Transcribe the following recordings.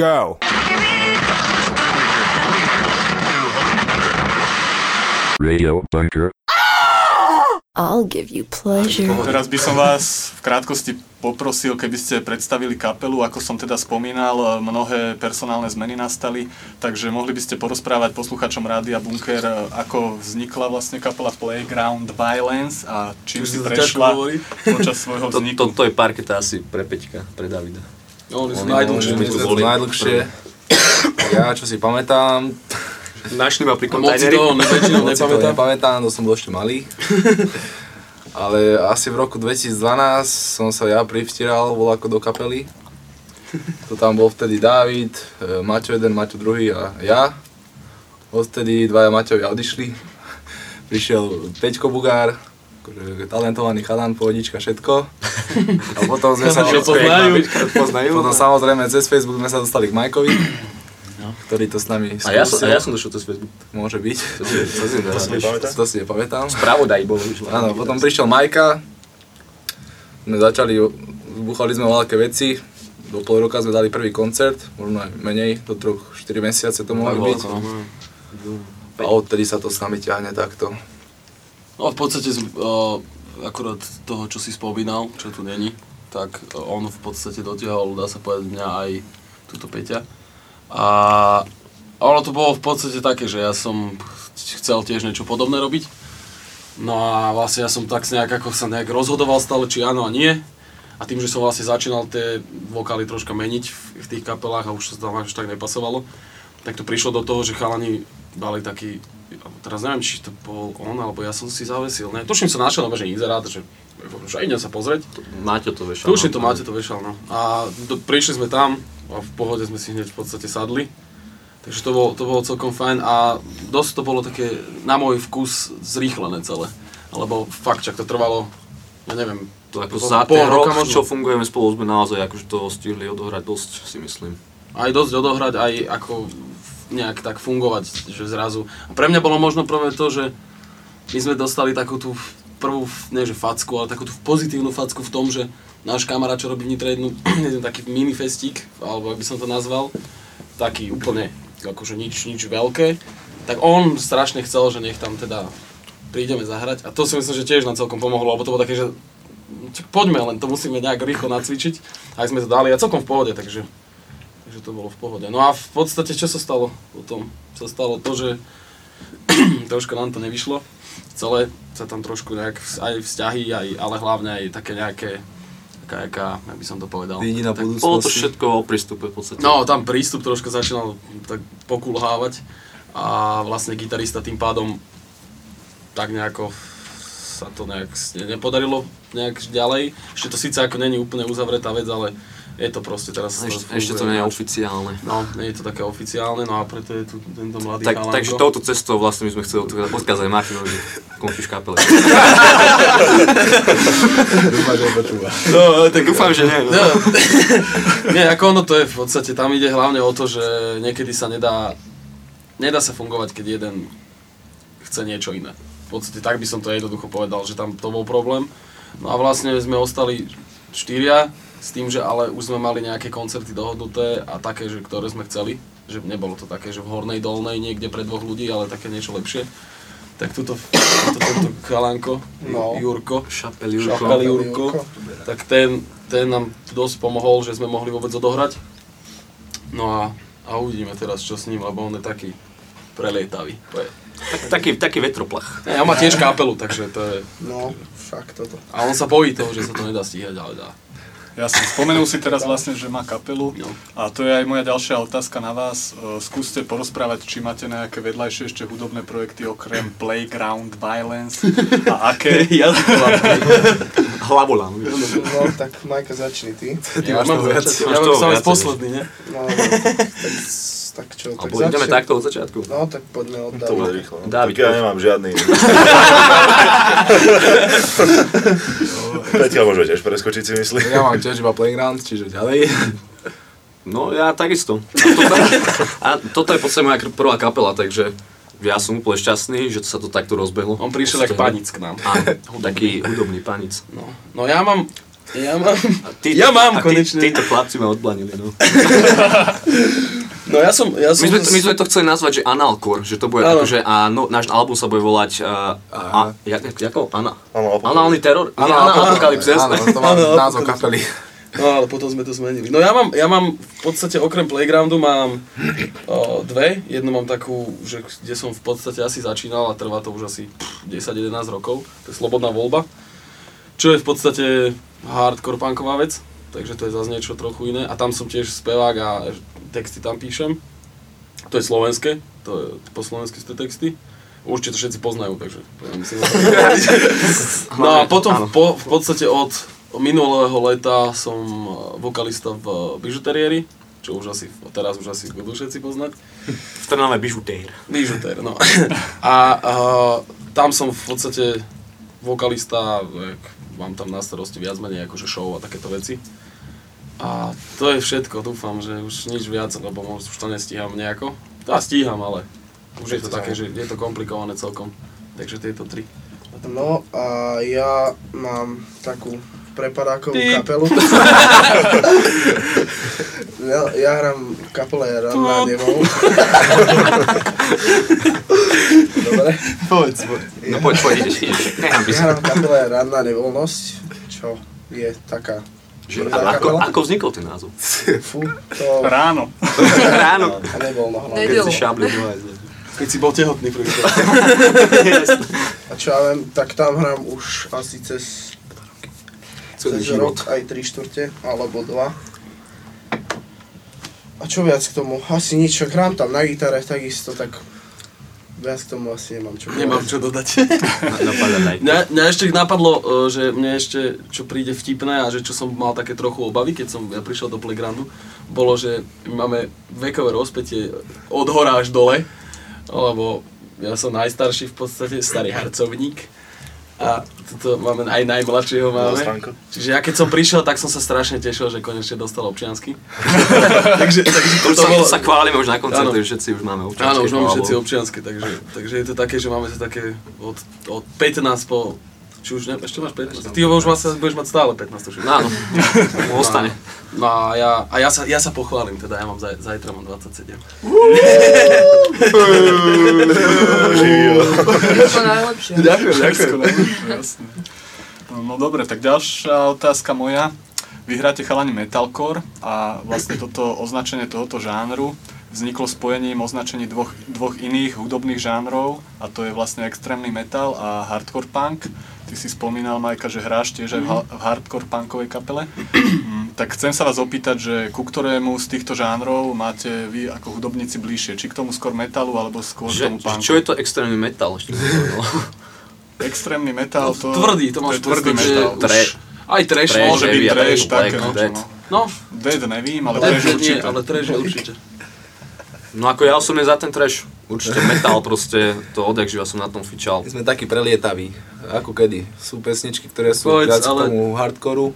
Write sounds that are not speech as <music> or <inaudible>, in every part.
go. Radio Bunker. I'll give you pleasure. Teraz by som vás v krátkosti poprosil, keby ste predstavili kapelu. Ako som teda spomínal, mnohé personálne zmeny nastali, takže mohli by ste porozprávať posluchačom Rádia Bunker, ako vznikla vlastne kapela Playground Violence a čím si prešla počas svojho To, vzniku. to, to je parketa asi pre Peťka, pre Davida. No, oni sú najdlhšie. oni boli. najdlhšie. Ja, čo si pamätám, Našli ma pri moc kontajneri. toho moc si to nepamätám. nepamätám, to som bol ešte malý. Ale asi v roku 2012 som sa ja privtíral ako do kapely. To tam bol vtedy Dávid, e, Maťo jeden, Maťo druhý a ja. Odtedy dvaja Maťovia odišli. Prišiel Peťko Bugár, akože talentovaný chalan, pohodička, všetko. <laughs> A potom sme sa... Poznajú. Poznajú. Potom samozrejme cez Facebook sme sa dostali k Majkovi, ktorý to s nami A ja, som, skúsil. a ja som došiel cez Facebook. Môže byť. To si, to si To si nepamätáš? To si nepamätám. Spravodaj bolo vyšlo. Áno, potom prišiel Majka. Sme začali, zbuchali sme veľké veci. Do pol roka sme dali prvý koncert, možno aj menej, do troch, 4 mesiace to mohli byť. A odtedy sa to s nami ťahne takto. No v podstate z- uh, akurát toho, čo si spomínal, čo tu není, tak on v podstate dotiahol, dá sa povedať, mňa aj túto Peťa. A ono to bolo v podstate také, že ja som chcel tiež niečo podobné robiť. No a vlastne ja som tak nejak, ako sa nejak rozhodoval stále, či áno a nie. A tým, že som vlastne začínal tie vokály troška meniť v tých kapelách a už sa tam až tak nepasovalo, tak to prišlo do toho, že chalani dali taký, teraz neviem, či to bol on, alebo ja som si zavesil, ne, tuším sa našiel na že inzerát, že, že idem sa pozrieť. Máte to vešal. Tuším to, máte to vešal, no. A do, prišli sme tam a v pohode sme si hneď v podstate sadli. Takže to bolo, to bolo celkom fajn a dosť to bolo také, na môj vkus, zrýchlené celé. Lebo fakt, čak to trvalo, ja neviem, To ako za pol roka rok, možno. čo fungujeme spolu, sme naozaj akože to stihli odohrať dosť, si myslím. aj dosť odohrať, aj ako nejak tak fungovať, že zrazu. A pre mňa bolo možno prvé to, že my sme dostali takú tú prvú, nie že facku, ale takú tú pozitívnu facku v tom, že náš kamarát, čo robí v Nitre jednu, <clears throat> jeden taký mini festík, alebo ak by som to nazval, taký úplne, akože nič, nič veľké, tak on strašne chcel, že nech tam teda prídeme zahrať a to si myslím, že tiež nám celkom pomohlo, lebo to bolo také, že čak poďme, len to musíme nejak rýchlo nacvičiť. A sme to dali a celkom v pohode, takže Takže to bolo v pohode. No a v podstate čo sa stalo potom? Sa stalo to, že <clears throat> trošku nám to nevyšlo. Celé sa tam trošku nejak aj vzťahy, aj, ale hlavne aj také nejaké taká, jaká, jak by som to povedal. Vidí na tak, Bolo to všetko o prístupe v podstate. No, tam prístup troška začínal tak pokulhávať a vlastne gitarista tým pádom tak nejako sa to nejak nepodarilo nejak ďalej. Ešte to síce ako není úplne uzavretá vec, ale je to proste teraz... ešte, ešte to nie je oficiálne. No, nie je to také oficiálne, no a preto je tu tento mladý Tak, chalanko. takže touto cestou vlastne my sme chceli odkázať Martinovi, že končíš kapele. Dúfam, že. No, tak Dúfam, že nie. No. <laughs> Nie, ako ono to je v podstate, tam ide hlavne o to, že niekedy sa nedá, nedá sa fungovať, keď jeden chce niečo iné. V podstate tak by som to jednoducho povedal, že tam to bol problém. No a vlastne sme ostali štyria, s tým, že ale už sme mali nejaké koncerty dohodnuté a také, že ktoré sme chceli. Že nebolo to také, že v hornej dolnej niekde pre dvoch ľudí, ale také niečo lepšie. Tak tuto, tuto tento chalanko, No. Jurko, Šapel Jurko. Šapel Jurko, tak ten, ten nám dosť pomohol, že sme mohli vôbec odohrať. No a, a uvidíme teraz, čo s ním, lebo on je taký prelietavý. To je. Tak, taký, taký vetroplach. Ja má tiež kapelu, takže to je... No, fakt toto. A on sa bojí toho, že sa to nedá stíhať, ale dá. Jasne, spomenul si teraz vlastne, že má kapelu No. a to je aj moja ďalšia otázka na vás. E, Skúste porozprávať, či máte nejaké vedľajšie ešte hudobné projekty okrem <laughs> Playground Violence a <laughs> aké? Ja, <laughs> Hlavolám. No, tak Majka, začni ty. ja máš mám to viac. začať, Máš ja toho mám samý viacej. posledný, ne? No, tak, tak čo, tak Alebo ideme začni. takto od začiatku. No, tak poďme od To bude rýchlo. No. Dávid, tak ja nemám žiadny. <laughs> Peťa môže tiež preskočiť si myslí. Ja mám tiež iba playground, čiže ďalej. No ja takisto. A toto, a toto je podstate moja prvá kapela, takže ja som úplne šťastný, že sa to takto rozbehlo. On prišiel jak panic k nám. Áno, taký hudobný panic. No, no ja mám... Ja mám... Ty, Ja mám a ty, konečne. Títo chlapci ma odblanili, no. <laughs> No ja som, ja My som... sme, to, my sme to chceli nazvať, že analcore, že to bude Áno. akože, a no, náš album sa bude volať, uh, a, jak, jak, ako? Ana, Áno. Análny teror? Áno, Ana, áno, apokalypse, Áno, to má Áno, názov kapely. No ale potom sme to zmenili. No ja mám, ja mám v podstate okrem Playgroundu mám o, dve. Jednu mám takú, že kde som v podstate asi začínal a trvá to už asi pff, 10-11 rokov. To je Slobodná voľba. Čo je v podstate hardcore punková vec. Takže to je zase niečo trochu iné. A tam som tiež spevák a texty tam píšem. To je slovenské, to je po slovensky sú texty. Určite to všetci poznajú, takže <laughs> No a potom v, po, v podstate od minulého leta som eh, vokalista v bižuteriéri, čo už asi, teraz už asi budú všetci poznať. <laughs> V Trnave bižutér. Bižutér, no. <laughs> A, a tam som v podstate vokalista, jak mám tam na starosti viac menej akože show a takéto veci. A to je všetko, dúfam, že už nič viac, lebo už to nestíham nejako. Ja stíham, ale už je to také, že je to komplikované celkom. Takže tieto tri. No a ja mám takú prepadákovú Ty. kapelu. ja, <laughs> ja hrám v kapele Ranná Demov. Dobre. Povedz, povedz. No poď, poď, ideš, ideš. Nechám by kapele Ranná nevoľnosť, čo je taká Že, tvrdá ako, kapela. ako vznikol ten názov? Fú, to... Ráno. Ráno. A nevoľno hlavne. Keď si dvoje. Keď si bol tehotný prvýkrát. A čo ja viem, tak tam hrám už asi cez, Celý cez život. rok, aj 3 štvrte, alebo 2. A čo viac k tomu? Asi nič, hrám tam na gitare takisto, tak viac k tomu asi nemám čo Nemám čo dodať. Mňa, mňa ešte napadlo, e, že mne ešte, čo príde vtipné a že čo som mal také trochu obavy, keď som ja prišiel do Playgroundu, bolo, že máme vekové rozpätie od hora až dole, lebo ja som najstarší v podstate, starý harcovník. A toto máme aj najmladšieho máme. Čiže ja keď som prišiel, tak som sa strašne tešil, že konečne dostal občiansky. <laughs> takže, takže To sa, bolo... sa chválime už na koncerte, že všetci už máme občianske. Áno, už máme všetci Bohu. občianske, takže, takže je to také, že máme to také od, od 15 po... Či už ne, ešte máš 15? Ty už máš, budeš mať stále 15, tuším. No, áno, <laughs> ostane. No a ja, a ja, sa, ja sa pochválim, teda ja mám zaj, zajtra mám 27. To najlepšie. Ďakujem, Všetko jasné. No, dobre, tak ďalšia otázka moja. Vy hráte chalani metalcore a vlastne toto označenie tohoto žánru vzniklo spojením označení dvoch, dvoch iných hudobných žánrov a to je vlastne extrémny metal a hardcore punk. Ty si spomínal, Majka, že hráš tiež aj v, ha- v hardcore punkovej kapele. Mm, tak chcem sa vás opýtať, že ku ktorému z týchto žánrov máte vy ako hudobníci bližšie? Či k tomu skôr metalu alebo skôr k Že, No, tomu punku? čo je to extrémny metal? Ešte. <laughs> Extrémny metal, to, Tvrdý, to máš je tvrdý metal. Tre- Aj trash, Trash, Môže byť trash, také, no, dead. no. No, Dead nevím, ale trash určite. ale trash určite. No ako ja osobne za ten trash. Určite metal proste, to odjak živa som na tom fičal. My sme takí prelietaví, ako kedy. Sú pesničky, ktoré sú Povedz, viac ale- k tomu hardcoru.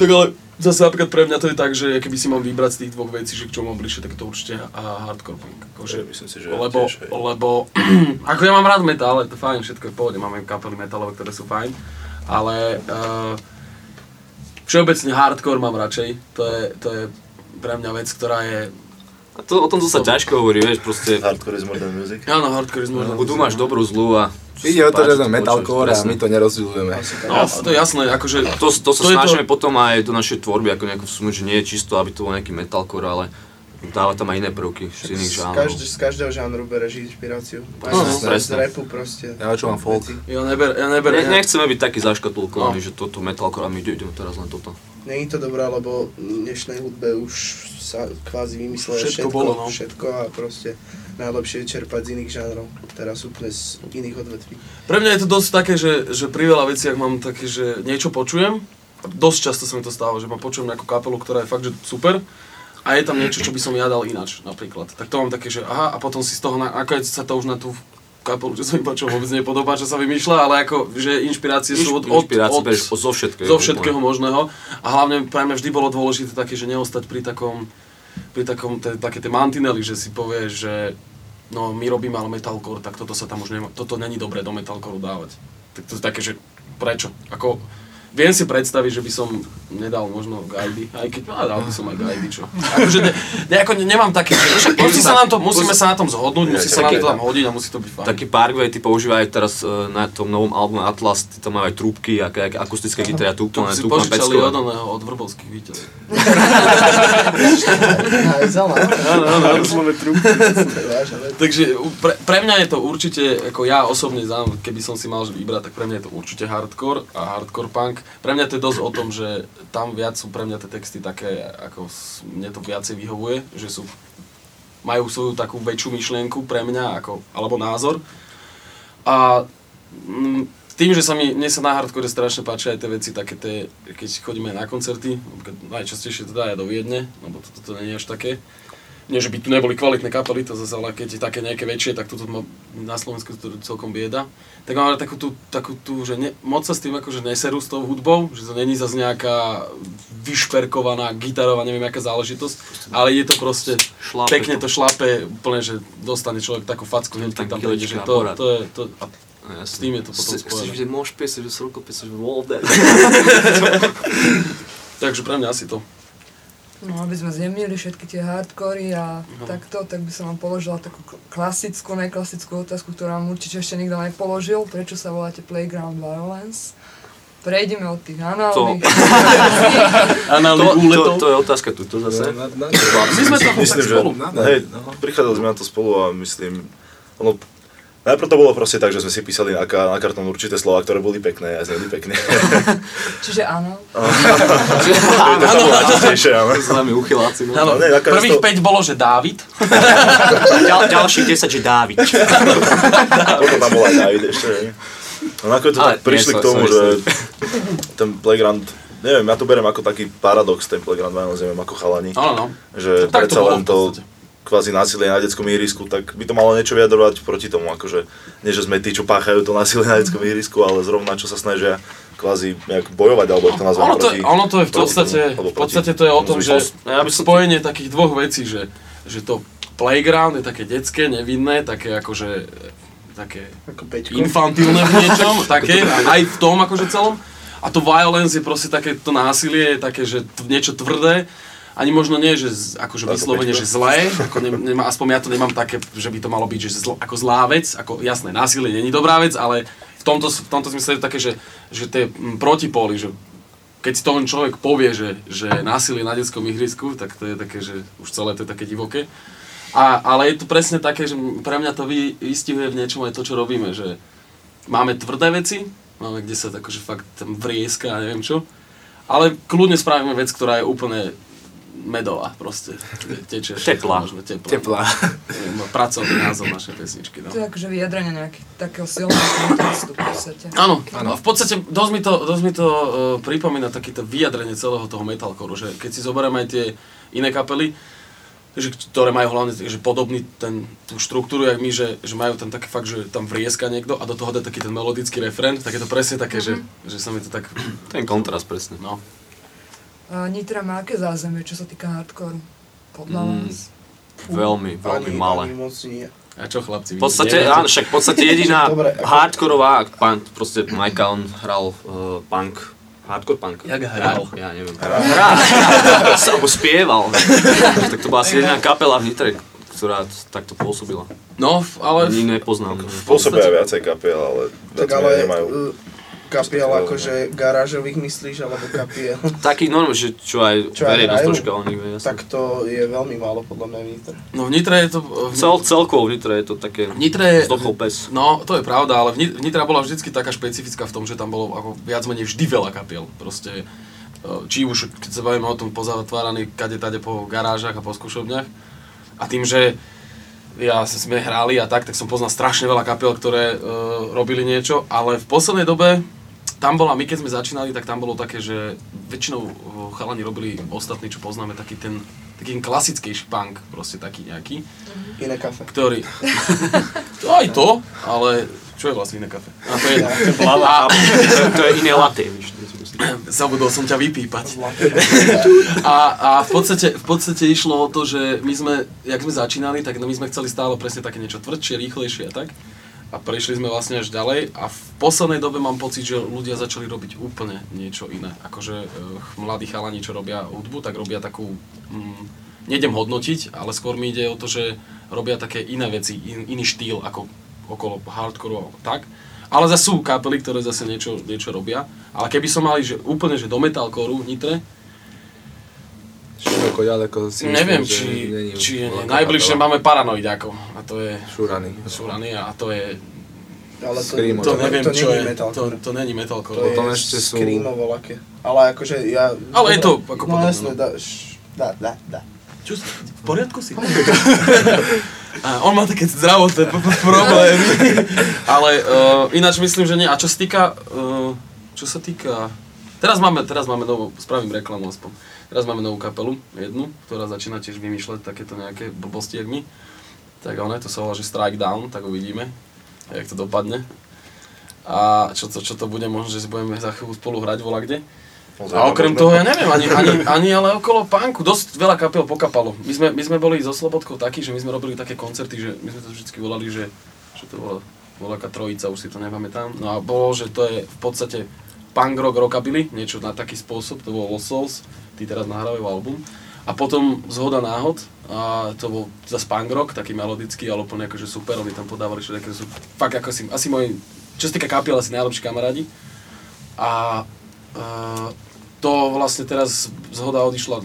Tak ale zase napríklad pre mňa to je tak, že keby si mám vybrať z tých dvoch vecí, že k čomu mám bližšie, tak je to určite a hardcore punk. Akože, Myslím si, že lebo, tiež, hej. lebo, <clears throat> ako ja mám rád metal, je to fajn, všetko je v pohode, máme kapely metalové, ktoré sú fajn, ale uh, všeobecne hardcore mám radšej, to je, to je pre mňa vec, ktorá je, A to, o tom to sa ťažko hovorí, vieš, proste Hardcore is more than music. áno, hardcore je možno. budu máš dobrú zlú a... Ide o to, že sme metalcore a presne. my to nerozdielujeme. No, to je jasné, akože, To, to sa To je to- snažíme potom aj do našej tvorby ako nejako vsunúť, že nie je čisto, aby to bol nejaký metalcore, ale dáva tam aj iné prvky z iných Z, žánrov. každý, z každého žánru bereš inšpiráciu. Aj No, z, z presne. rapu proste. Ja čo mám folk. Ja neber, ja neber, Ne, nechceme byť taký zaškatulkovaní, No. že toto metalcore a my ideme teraz len toto. Není to dobré, lebo v dnešnej hudbe už sa kvázi vymyslelo Všetko všetko, bolo, no. všetko a proste najlepšie je čerpať z iných žánrov, teraz úplne z iných odvetví. Pre mňa je to dosť také, že, že pri veľa veciach mám také, že niečo počujem, dosť často sa mi to stáva, že ma počujem nejakú kapelu, ktorá je fakt, že super, a je tam niečo, čo by som ja dal ináč, napríklad. Tak to mám také, že aha, a potom si z toho, na, nakoniec sa to už na tú kapelu, že sa mi čo vôbec nepodobá, čo sa vymýšľa, ale ako, že inšpirácie sú od, od, od, berieš zo všetkého. zo všetkého možného. A hlavne pre mňa vždy bolo dôležité také, že neostať pri takom, pri takom, te, také tie mantinely, že si povieš, že no my robíme ale metalcore, tak toto sa tam už nemá, toto není dobré do metalcore dávať. Tak to je také, že prečo? Ako, viem si predstaviť, že by som nedal možno gajdy, aj keď, no, dal by som aj gajdy, čo. Akože ne, ne, ako ne, nemám také, musí sa nám to, musíme sa na tom zhodnúť, musí sa nám to tam hodiť a musí to byť fajn. Taký Parkway ty používajú teraz e, na tom novom albume Atlas, ty tam majú aj trúbky, aké, aké akustické gitary a tu úplne, tu úplne požičali od peckové. oného, od vrbovských vec. <laughs> <laughs> Takže pre, pre mňa je to určite, ako ja osobne znám, keby som si mal že vybrať, tak pre mňa je to určite hardcore a hardcore punk. Pre mňa to je dosť o tom, že tam viac sú pre mňa tie texty také, ako mne to viacej vyhovuje, že sú, majú svoju takú väčšiu myšlienku pre mňa, ako, alebo názor. A mm, tým, že sa mi, mne sa na hardcore strašne páčia aj tie veci, také tie, keď chodíme na koncerty, najčastejšie teda aj do Viedne, lebo toto to, nie je až také, nie, že by tu neboli kvalitné kapely, to zase, ale keď je také nejaké väčšie, tak tuto ma- na Slovensku to celkom bieda. Tak máme takú tú, takú tú že ne, moc sa s tým akože neserú s tou hudbou, že to není zase nejaká vyšperkovaná gitarová, neviem aká záležitosť, ale je to proste, Šlape pekne to šlape, úplne, že dostane človek takú facku, hneď keď Tam príde, že to, to je, to, a No, s tým je to potom Chceš spojené. vidieť môž piesť, že sroko piesť, že. <laughs> Takže pre mňa asi to. No, aby sme zjemnili všetky tie hardcory a takto, tak by som vám položila takú klasickú, najklasickú otázku, ktorú vám určite ešte nikto nepoložil. Prečo sa voláte Playground Violence? Prejdeme od tých análnych. <laughs> Análny To, to, to je otázka tuto zase. Na, na, My sme to Myslím, tak že spolu. hej, prichádzali sme na to spolu a myslím, ono, najprv to bolo proste tak, že sme si písali na, na kartón určité slova, ktoré boli pekné a zneli pekne. <laughs> Čiže áno. <laughs> to bolo najčastejšie, áno. S nami uchyláci. No. Áno, No, prvých to- 5 bolo, že Dávid. <laughs> Ďal, ďalší 10, že Dávid. Potom tam bol aj David ešte. No nakoniec to tak prišli nie, k tomu, že ten playground, neviem, ja to beriem ako taký paradox, ten playground violence, neviem, ako chalani. Áno, no. že Tak to predsa len to. Kvázi násilie na detskom ihrisku, tak by to malo niečo vyjadrovať proti tomu, akože nie, že sme tí, čo páchajú to násilie na detskom ihrisku, ale zrovna čo sa snažia kvázi nejak bojovať, alebo jak to nazvať Ono to, proti... ono to je v podstate, tomu, v podstate to je o tom, že. Ja by som- spojenie takých dvoch vecí, že, že to playground je také detské, nevinné, také akože také Ako infantilné v niečom, <laughs> také, aj v tom akože celom. A to violence je proste také, to násilie je také, že niečo tvrdé, ani možno nie, že z- akože Ako vyslovene, že zlé, ako ne, nemá, aspoň ja to nemám také, že by to malo byť, že zl, ako zlá vec, ako jasné, násilie není dobrá vec, ale v tomto, v tomto smysle je to také, že, že tie mm, protipóly, že keď si to len človek povie, že, že násilie na detskom ihrisku, tak to je také, že už celé to je také divoké. A, ale je to presne také, že pre mňa to vy, vystihuje v niečom aj to, čo robíme, že máme tvrdé veci, máme kde sa akože fakt tam vrieska a neviem čo, ale kľudne spravíme vec, ktorá je úplne medová proste. Teče Teplá. teplá. Teplá. Pracovný názov našej pesničky. No. To je akože vyjadrenie nejakého takého silného kontextu v podstate. Áno, áno. V podstate dosť mi to, dosť mi to uh, pripomína takéto vyjadrenie celého toho metalcore, že keď si zoberieme aj tie iné kapely, že, ktoré majú hlavne že podobný ten, tú štruktúru, jak my, že, že majú tam také fakt, že tam vrieska niekto a do toho dá taký ten melodický refrén, tak je to presne také, že, že sa mi to tak, Ten kontrast presne. no. A Nitra má aké zázemie, čo sa týka hardcore? Podľa Mm. vás? Veľmi, veľmi Ani- malé. Ani moc nie. A čo chlapci? V podstate, áno, však v podstate jediná <laughs> Dobre, ako- hardkorová, punk, proste Majka, on hral uh, punk, hardcore punk. Jak hral? Ja neviem. Hral. <laughs> Alebo spieval. tak to bola asi jediná kapela v Nitre, ktorá takto pôsobila. No, ale... Iný nepoznám. Pôsobia viacej kapiel, ale Tak ale nemajú. uh, kapiel akože garážových myslíš, alebo kapiel, <laughs> Taký normálne, že čo aj Čo aj verejnosť troška o nich vie, tak to je veľmi málo podľa mňa vnitr. No v Nitre je to... V, Cel, celkovo v Nitre je to také v Nitre pes. No, to je pravda, ale v Nit- Nitra bola vždycky taká špecifická v tom, že tam bolo ako viac menej vždy veľa kapiel. Proste, e, či už, keď sa bavíme o tom pozatváraní kade tade po garážach a po skúšobniach. A tým, že ja sme hrali a tak, tak som poznal strašne veľa kapiel, ktoré uh, robili niečo, ale v poslednej dobe tam bola, my keď sme začínali, tak tam bolo také, že väčšinou uh, chalani robili ostatní, čo poznáme, taký ten, taký ten klasickejší punk, proste taký nejaký Iné kafe. ktorý... to <laughs> aj to, ale čo je vlastne iné kafe? A to je... A, <laughs> to je iné latte, víš. <clears throat> zabudol som ťa vypípať. A, a v, podstate, v podstate išlo o to, že my sme, jak sme začínali, tak my sme chceli stále presne také niečo tvrdšie, rýchlejšie a tak. A prešli sme vlastne až ďalej a v poslednej dobe mám pocit, že ľudia začali robiť úplne niečo iné. Akože e, mladí chalani, čo robia hudbu, tak robia takú, mm, nejdem hodnotiť, ale skôr mi ide o to, že robia také iné veci, in, iný štýl ako okolo hardcore a tak. Ale zase sú kapely, ktoré zase niečo, niečo robia. Ale keby som mali že úplne že do metalcoreu v Nitre, Široko ďaleko si myslím, neviem, že či, není či je, najbližšie máme Paranoidakov. A to je Šúrany. Šúrany a to je, Ale to, Screamo. to to, neviem to čo není je, metalcore. to, to není metalcore. To Potom je ešte sú- screamovo laké. Ale akože ja... Ale je to ako No podobné, jasné, no. dá, š, dá, dá, dá. Čo v poriadku si? <laughs> a on má také zdravotné problémy. <laughs> Ale uh, ináč myslím, že nie. A čo sa týka, uh, čo sa týka, teraz máme, teraz máme novú, spravím reklamu aspoň. Teraz máme novú kapelu, jednu, ktorá začína tiež vymýšľať takéto nejaké blbosti, jak my. Tak ono, to sa volá, že Strike Down, tak uvidíme, jak to dopadne. A čo to, čo to bude, možno, že si budeme za chvíľu spolu hrať vola kde. A okrem toho, ja neviem, ani, ani, ani ale okolo punku, dosť veľa kapiel pokapalo. My sme, my sme boli so Slobodkou takí, že my sme robili také koncerty, že my sme to vždy volali, že, že to bola, bola taká trojica, už si to nepamätám. No a bolo, že to je v podstate punk rock rockabilly, niečo na taký spôsob, to bol Lost Souls, tí teraz nahrávajú album. A potom zhoda náhod, a to bol zase punk rock, taký melodický, ale úplne akože super, oni tam podávali všetké, sú fakt ako asi, asi moji, čo sa týka kapiel, asi najlepší kamarádi. A uh, to vlastne teraz zhoda odišla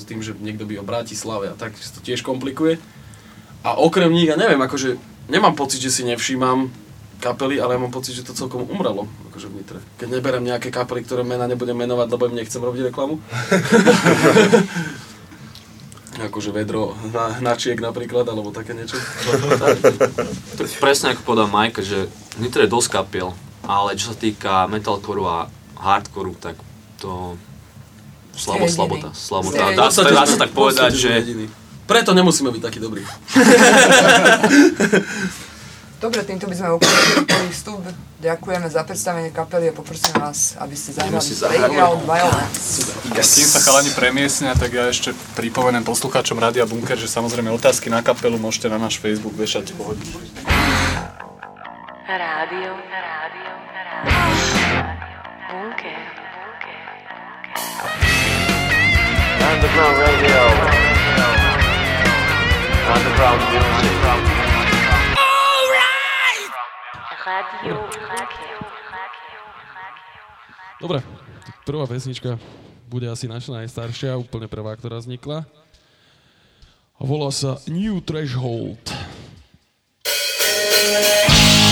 s tým, že niekto by o Bratislave a tak to tiež komplikuje. A okrem nich, ja neviem, akože nemám pocit, že si nevšímam kapely, ale ja mám pocit, že to celkom umrelo, akože v Nitre. Keď neberem nejaké kapely, ktoré mena nebudem menovať, lebo im nechcem robiť reklamu. <laughs> akože vedro na, načiek napríklad, alebo také niečo. Tak presne ako povedal Mike, že v Nitre je dosť kapiel, ale čo sa týka metalcoreu a hardcoreu, tak to slabo, slabota, slabota. Dá, sa, dá sa tak povedať, že. Preto nemusíme byť takí dobrí. <laughs> Dobre, týmto by sme ukončili vstup. Ďakujeme za predstavenie kapely a poprosím vás, aby ste zahrali. Playground Violence. Yes. Kým sa chalani premiesnia, tak ja ešte pripomeniem poslucháčom Rádia Bunker, že samozrejme otázky na kapelu môžete na náš Facebook vešať pohodiť. Radio, radio, radio. Bunker. Underground radio. Underground music. Radio, Dobre, tak prvá pesnička bude asi naša najstaršia, úplne prvá, ktorá vznikla. A volá sa New Threshold. The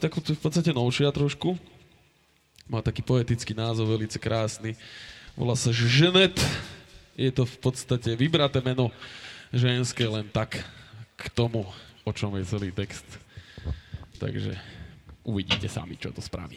Si takú v podstate novšia trošku. Má taký poetický názov, veľmi krásny. Volá sa Ženet. Je to v podstate vybraté meno ženské len tak k tomu, o čom je celý text. Takže uvidíte sami, čo to spraví.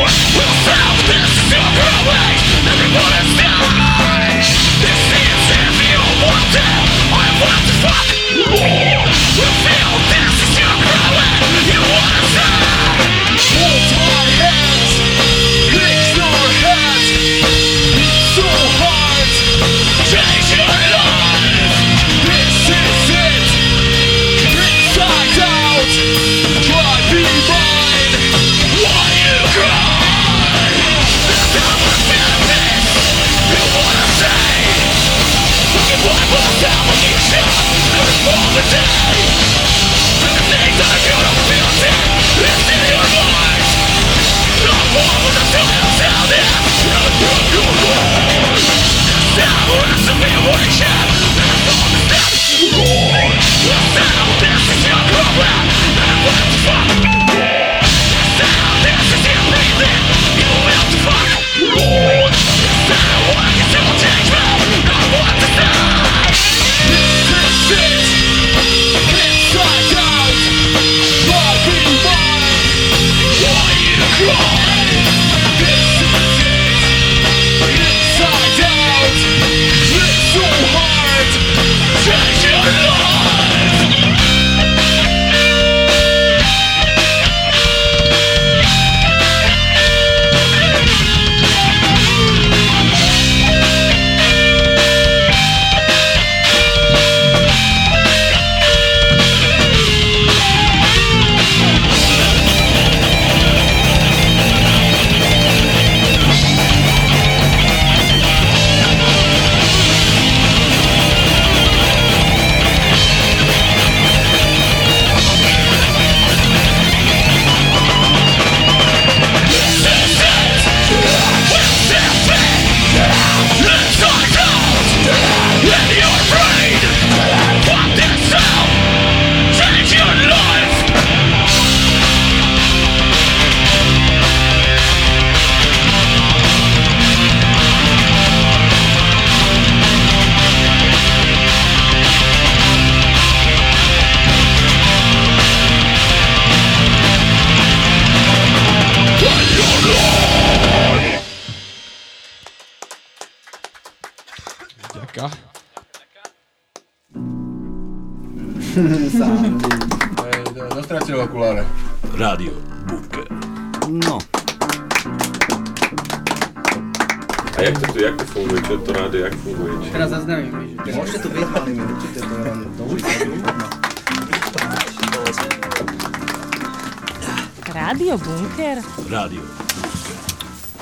Rádio.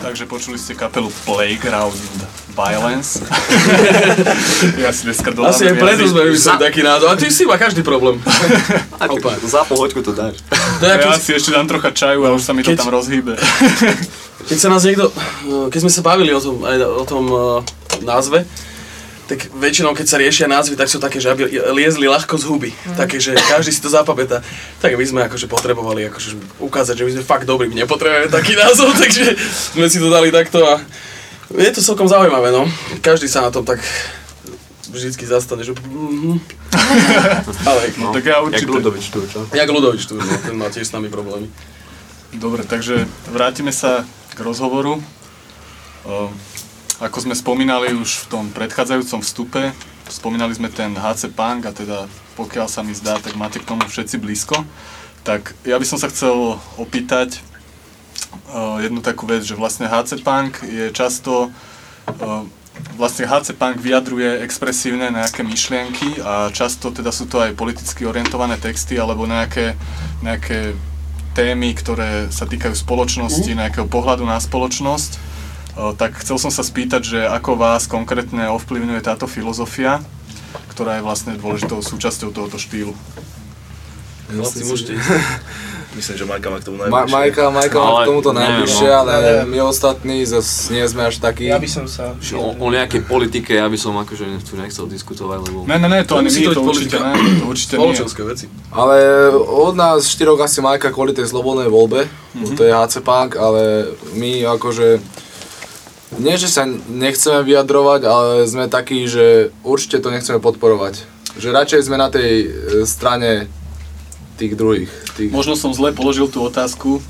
Takže počuli ste kapelu Playground Violence. <laughs> ja si dneska dodávam Asi aj preto sme vymysleli taký názov. A ty si má každý problém. <laughs> Opa. Za pohoďku to dáš. To Ja keď, si ešte dám trocha čaju a už sa mi to Keď- tam rozhýbe. keď sa nás niekto, keď sme sa bavili o tom, aj o tom uh, názve, väčšinou, keď sa riešia názvy, tak sú také, že aby liezli ľahko z huby. Také, že každý si to zapamätá. Tak my sme akože potrebovali akože ukázať, že my sme fakt dobrí, my nepotrebujeme taký <laughs> názov, takže sme si to dali takto a je to celkom zaujímavé, no. Každý sa na tom tak vždycky zastane, že... mhm. <laughs> Ale No, tak ja Jak určite. Ludovič tu, čo? Jak Ludovič tu, no, ten má tiež s nami problémy. Dobre, takže vrátime sa k rozhovoru. Ako sme spomínali už v tom predchádzajúcom vstupe, spomínali sme ten HC Punk a teda pokiaľ sa mi zdá, tak máte k tomu všetci blízko. Tak ja by som sa chcel opýtať o, jednu takú vec, že vlastne HC Punk je často o, vlastne HC Punk vyjadruje expresívne nejaké myšlienky a často teda sú to aj politicky orientované texty alebo nejaké, nejaké témy, ktoré sa týkajú spoločnosti, nejakého pohľadu na spoločnosť. Tak chcel som sa spýtať, že ako vás konkrétne ovplyvňuje táto filozofia, ktorá je vlastne dôležitou súčasťou tohoto štýlu. Chlapci, môžete ísť. <laughs> Myslím, že Majka má k tomu Ma- najbližšie. Majka, Majka má k tomuto neviem, najbližšie, no. ale Ale- my ostatní zase nie sme až takí. Ja by som sa... Že o, o nejakej politike ja by som akože tu nechcel diskutovať, lebo... Ne, ne, ne, to ani Musí nie, to to určite politika. ne, to určite nie. Spoločenské veci. Ale od nás štyroch asi Majka kvôli tej slobodnej voľbe, mm-hmm. to je HC Punk, ale my akože nie, že sa nechceme vyjadrovať, ale sme takí, že určite to nechceme podporovať. Že radšej sme na tej e, strane tých druhých. Tých... Možno som zle položil tú otázku.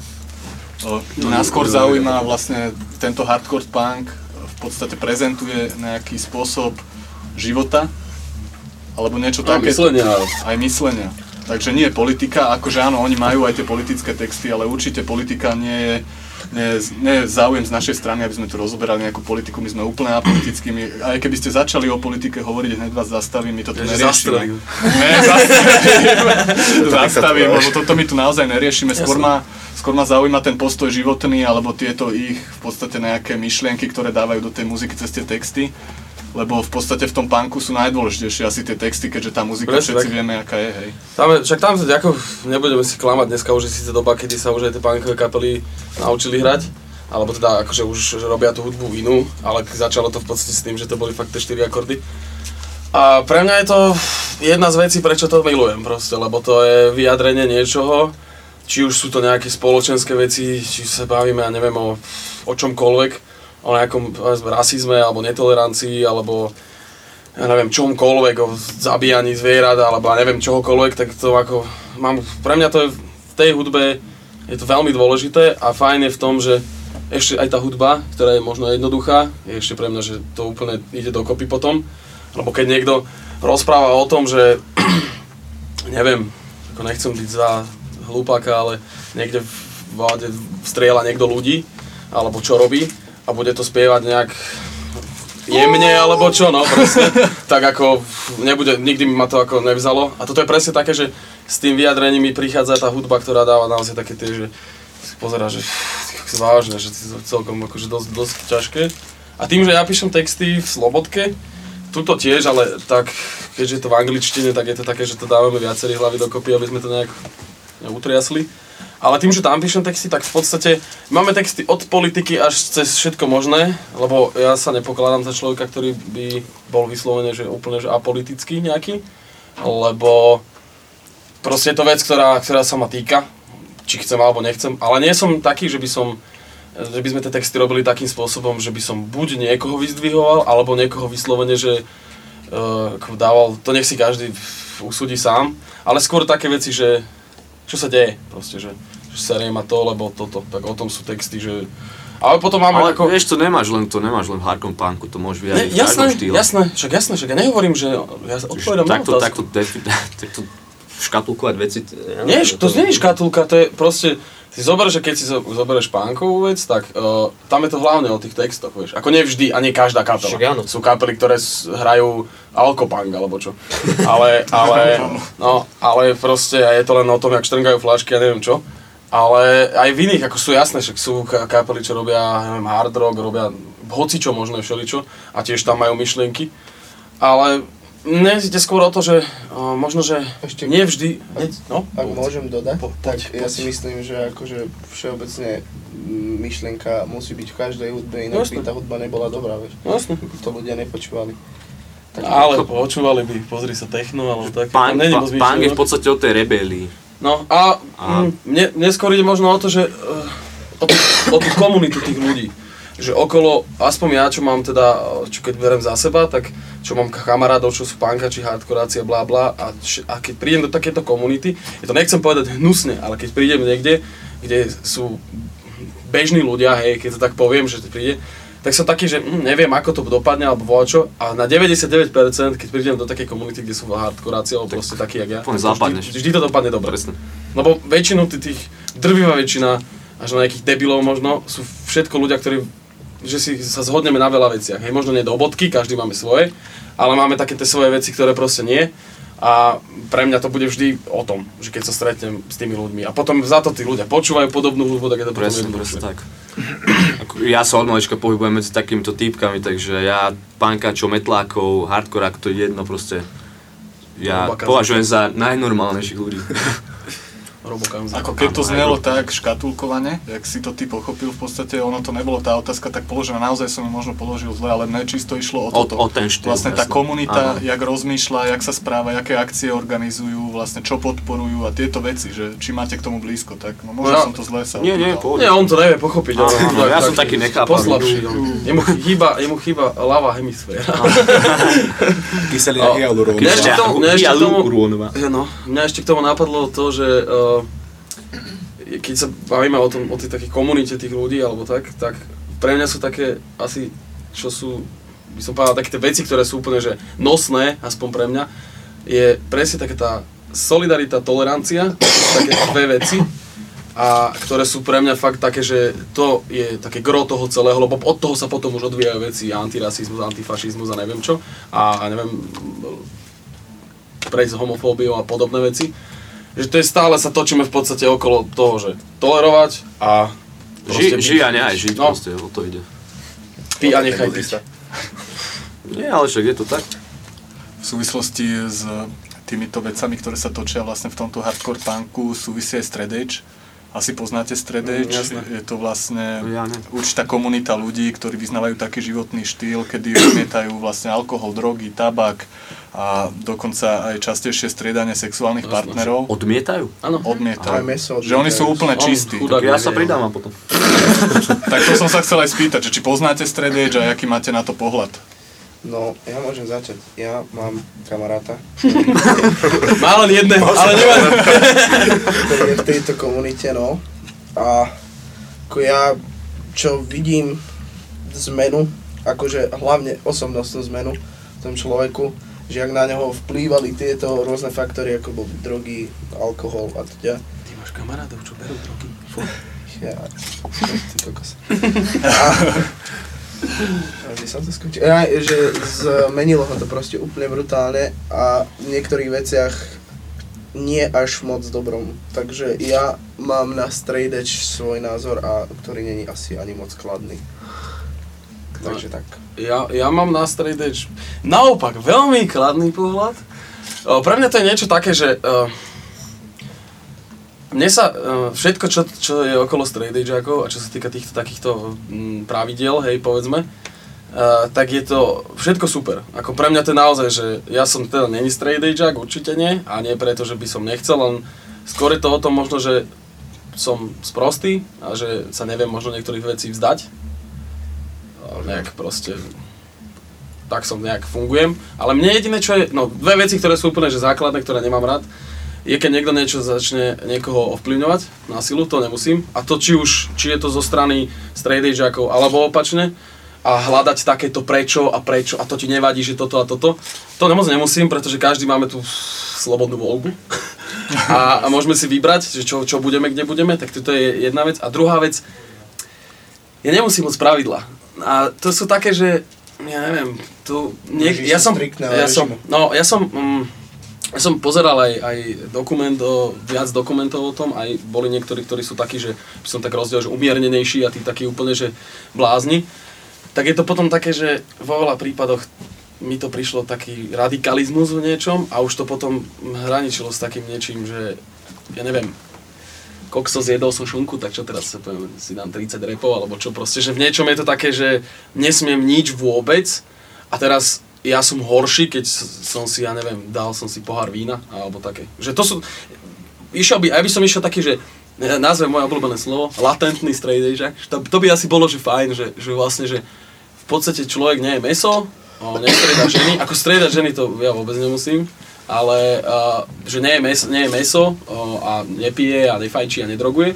Nás skôr zaujíma vlastne tento hardcore punk v podstate prezentuje nejaký spôsob života alebo niečo A také. myslenia. Aj myslenia. Takže nie je politika, akože áno, oni majú aj tie politické texty, ale určite politika nie je, nie je, nie je záujem z našej strany, aby sme tu rozoberali nejakú politiku, my sme úplne apolitickí. My, aj keby ste začali o politike hovoriť, hneď vás zastavím, my to tu Takže neriešime. Ne, zastavím, <laughs> zastavím, lebo toto my tu naozaj neriešime. Skôr ma, skôr ma zaujíma ten postoj životný, alebo tieto ich v podstate nejaké myšlienky, ktoré dávajú do tej muziky cez tie texty. Lebo v podstate v tom punku sú najdôležitejšie asi tie texty, keďže tá muzika Presne všetci tak. vieme, aká je, hej. Tam, však tam sa, ako, nebudeme si klamať, dneska už je síce doba, kedy sa už aj tie punkové kapely naučili hrať, alebo teda akože už robia tú hudbu inú, ale začalo to v podstate s tým, že to boli fakt tie 4 akordy. A pre mňa je to jedna z vecí, prečo to milujem proste, lebo to je vyjadrenie niečoho, či už sú to nejaké spoločenské veci, či sa bavíme, ja neviem, o, o čomkoľvek, o nejakom rasizme, alebo netolerancii, alebo ja neviem, čomkoľvek, o zabíjaní zvierat, alebo ja neviem čohokoľvek, tak to ako, mám, pre mňa to je v tej hudbe, je to veľmi dôležité a fajn je v tom, že ešte aj tá hudba, ktorá je možno jednoduchá, je ešte pre mňa, že to úplne ide dokopy potom, lebo keď niekto rozpráva o tom, že <clears throat> neviem, ako nechcem byť za hlupáka, ale niekde v vláde strieľa niekto ľudí, alebo čo robí a bude to spievať nejak jemne alebo čo, no presne, <laughs> tak ako nebude, nikdy mi ma to ako nevzalo. A toto je presne také, že s tým vyjadrením mi prichádza tá hudba, ktorá dáva naozaj také tie, že si pozera, že vážne, že celkom akože dosť, dosť ťažké. A tým, že ja píšem texty v Slobodke, tuto tiež, ale tak, keďže je to v angličtine, tak je to také, že to dávame viaceré hlavy dokopy, aby sme to nejak utriasli. Ale tým, že tam píšem texty, tak v podstate máme texty od politiky až cez všetko možné, lebo ja sa nepokladám za človeka, ktorý by bol vyslovene, že úplne že apolitický nejaký, lebo proste je to vec, ktorá, ktorá sa ma týka, či chcem alebo nechcem, ale nie som taký, že by som že by sme tie texty robili takým spôsobom, že by som buď niekoho vyzdvihoval, alebo niekoho vyslovene, že uh, dával, to nech si každý usúdi sám, ale skôr také veci, že čo sa deje, proste, že, že série má to, lebo toto, tak o tom sú texty, že... Ale potom máme Ale ako... vieš, to nemáš len, to nemáš len v hardcore punku, to môžeš vyjadriť Ne, v jasné, štýle. jasné, však jasné, však ja nehovorím, že ja odpovedám na takto, takto, defi- <laughs> takto škatulkovať veci. Ja Nie, neviem, to nie je škatulka, to je proste... Ty zoberieš, že keď si zo- zoberieš pánkovú vec, tak uh, tam je to hlavne o tých textoch, vieš. Ako nevždy a nie každá kapela. Však áno. Sú kapely, ktoré hrajú alkopunk alebo čo. Ale, ale, <laughs> no, ale proste je to len o tom, jak štrngajú flašky a neviem čo. Ale aj v iných, ako sú jasné, však sú ka- kapely, čo robia, neviem, hard rock, robia hocičo možné, všeličo a tiež tam majú myšlienky. Ale mne ide skôr o to, že uh, možno, že Ešte- nie vždy... Nie, no, Ak povedz. môžem dodať, Po- tak poď, ja poď. si myslím, že akože všeobecne myšlienka musí byť v každej hudbe, inak Jasné. by tá hudba nebola dobrá, vieš. Jasne. To ľudia nepočúvali. Tak Ale počúvali by, pozri sa, techno alebo tak. Punk, pa- je v podstate o tej rebelii. No a A- mm, mne, mne skôr ide možno o to, že uh, o, tú, o tú komunitu tých ľudí. Že okolo, aspoň ja, čo mám teda, čo keď berem za seba, tak čo mám kamarádov, čo sú punkači, hardkorácia, bla bla a, a keď prídem do takéto komunity, ja to nechcem povedať hnusne, ale keď prídem niekde, kde sú bežní ľudia, hej, keď to tak poviem, že to príde, tak som taký, že hm, neviem, ako to dopadne, alebo voľačo. A na 99%, keď prídem do takej komunity, kde sú hardkoráci, alebo proste takí, jak ja, západneš. vždy, vždy to dopadne dobre. Presne. Lebo väčšinu tých, tých drvivá väčšina, až na nejakých debilov možno, sú všetko ľudia, ktorí že si sa zhodneme na veľa veciach. Hej, možno nie do bodky, každý máme svoje, ale máme také tie svoje veci, ktoré proste nie. A pre mňa to bude vždy o tom, že keď sa stretnem s tými ľuďmi. A potom za to tí ľudia počúvajú podobnú hudbu, tak je to potom Presne, jednoduchšie. presne tak. Ja sa od malička pohybujem medzi takýmito týpkami, takže ja pankačov, metlákov, hardcore, to je jedno proste. Ja považujem za najnormálnejších ľudí. <laughs> Robo Kamza. Ako keď to znelo tak škatulkovane, jak si to ty pochopil, v podstate ono to nebolo tá otázka tak položená, naozaj som ju možno položil zle, ale mne čisto išlo o O- toto. o ten štýl, Vlastne tá jasne. komunita, Áno. jak rozmýšľa, jak sa správa, aké akcie organizujú, vlastne čo podporujú a tieto veci, že či máte k tomu blízko, tak no možno No, som to zle sa Nie, nie. Nie, on to nevie pochopiť. Áno, ale- áno, ja som taký nechápavý. Poslabší. Jemu chýba, jemu chýba ľavá hemisféra. Kyselina hyalurónová. No, mňa ešte k tomu napadlo to, že uh, keď sa bavíme o, tom, o tej takej komunite tých ľudí alebo tak, tak pre mňa sú také asi, čo sú, by som povedal, také tie veci, ktoré sú úplne že nosné, aspoň pre mňa, je presne taká tá solidarita, tolerancia, také dve veci, a ktoré sú pre mňa fakt také, že to je také gro toho celého, lebo od toho sa potom už odvíjajú veci, antirasizmus, antifašizmus a neviem čo, a, a neviem, prejsť s homofóbiou a podobné veci. Že to je stále sa točíme v podstate okolo toho, že tolerovať a Ži, a nehaj žiť, no, proste, o to ide. Ty a nechaj byť. Nie, ale však je to tak. V súvislosti s týmito vecami, ktoré sa točia vlastne v tomto hardcore punku, súvisí aj Straight Edge. Asi poznáte Straight Mm, je to vlastne Ja určitá komunita ľudí, ktorí vyznávajú taký životný štýl, kedy odmietajú vlastne alkohol, drogy, tabak a dokonca aj častejšie striedanie sexuálnych Jasné. partnerov. Odmietajú? Áno. Odmietajú. Aj meso Že oni sú odmietajú. úplne On čistí. chudák. Ja sa nevie, pridám a potom. Tak to som sa chcel aj spýtať, že či poznáte Edge a aký máte na to pohľad. No, ja môžem začať. Ja mám kamaráta, <laughs> Má len jedného, ale nevadí. <laughs> ktorý je v tejto komunite, no. A ako ja, čo vidím zmenu, akože hlavne osobnostnú zmenu v tom človeku, že ak na neho vplývali tieto rôzne faktory, ako boli drogy, alkohol a teda. Ty máš kamarátov, čo berú drogy. <laughs> Ja, ty kokos. A, som to. Ja, že zmenilo ho to proste úplne brutálne a v niektorých veciach nie až moc dobrom. Takže ja mám na Straight Edge svoj názor, a ktorý není asi ani moc kladný. Takže tak. Ja, ja mám na Straight Edge naopak veľmi kladný pohľad. Pre mňa to je niečo také, že uh, mne sa uh, všetko, čo, čo je okolo Straight Edgeákov a čo sa týka týchto takýchto mm, pravidiel, hej, povedzme, Uh, tak je to všetko super. Ako pre mňa to je naozaj, že ja som teda není straight ageák, určite nie. A nie preto, že by som nechcel, len skôr je to o tom možno, že som sprostý a že sa neviem možno niektorých vecí vzdať. A nejak proste tak som nejak fungujem. Ale mne jediné, čo je, no dve veci, ktoré sú úplne že základné, ktoré nemám rád, je keď niekto niečo začne niekoho ovplyvňovať na silu, to nemusím. A to či už, či je to zo strany straight ageákov, alebo opačne, a hľadať takéto prečo a prečo a to ti nevadí, že toto a toto. To nemoc nemusím, pretože každý máme tú slobodnú voľbu. <laughs> a, a môžeme si vybrať, že čo, čo budeme, kde budeme, tak to je jedna vec. A druhá vec, ja nemusím moc pravidla. A to sú také, že ja neviem, tu, nie, ja som, ja som, no ja som, mm, ja som pozeral aj, aj dokument o, viac dokumentov o tom, aj boli niektorí, ktorí sú takí, že by som tak rozdiel, že umiernenejší a tí takí úplne, že blázni. Tak je to potom také, že vo veľa prípadoch mi to prišlo taký radikalizmus v niečom a už to potom hraničilo s takým niečím, že ja neviem, kokso zjedol som šunku, tak čo teraz sa poviem, si dám 30 repov, alebo čo proste, že v niečom je to také, že nesmiem nič vôbec a teraz ja som horší, keď som si, ja neviem, dal som si pohár vína, alebo také. Že to sú, išiel by, aj by som išiel taký, že e, nazvem moje obľúbené slovo, latentný straight edge, to, to by asi bolo, že fajn, že, že vlastne, že v podstate človek nie je meso, nestrieda ženy, ako strieda ženy to ja vôbec nemusím, ale uh, že nie je meso, nie je meso o, a nepije a nefajčí a nedroguje,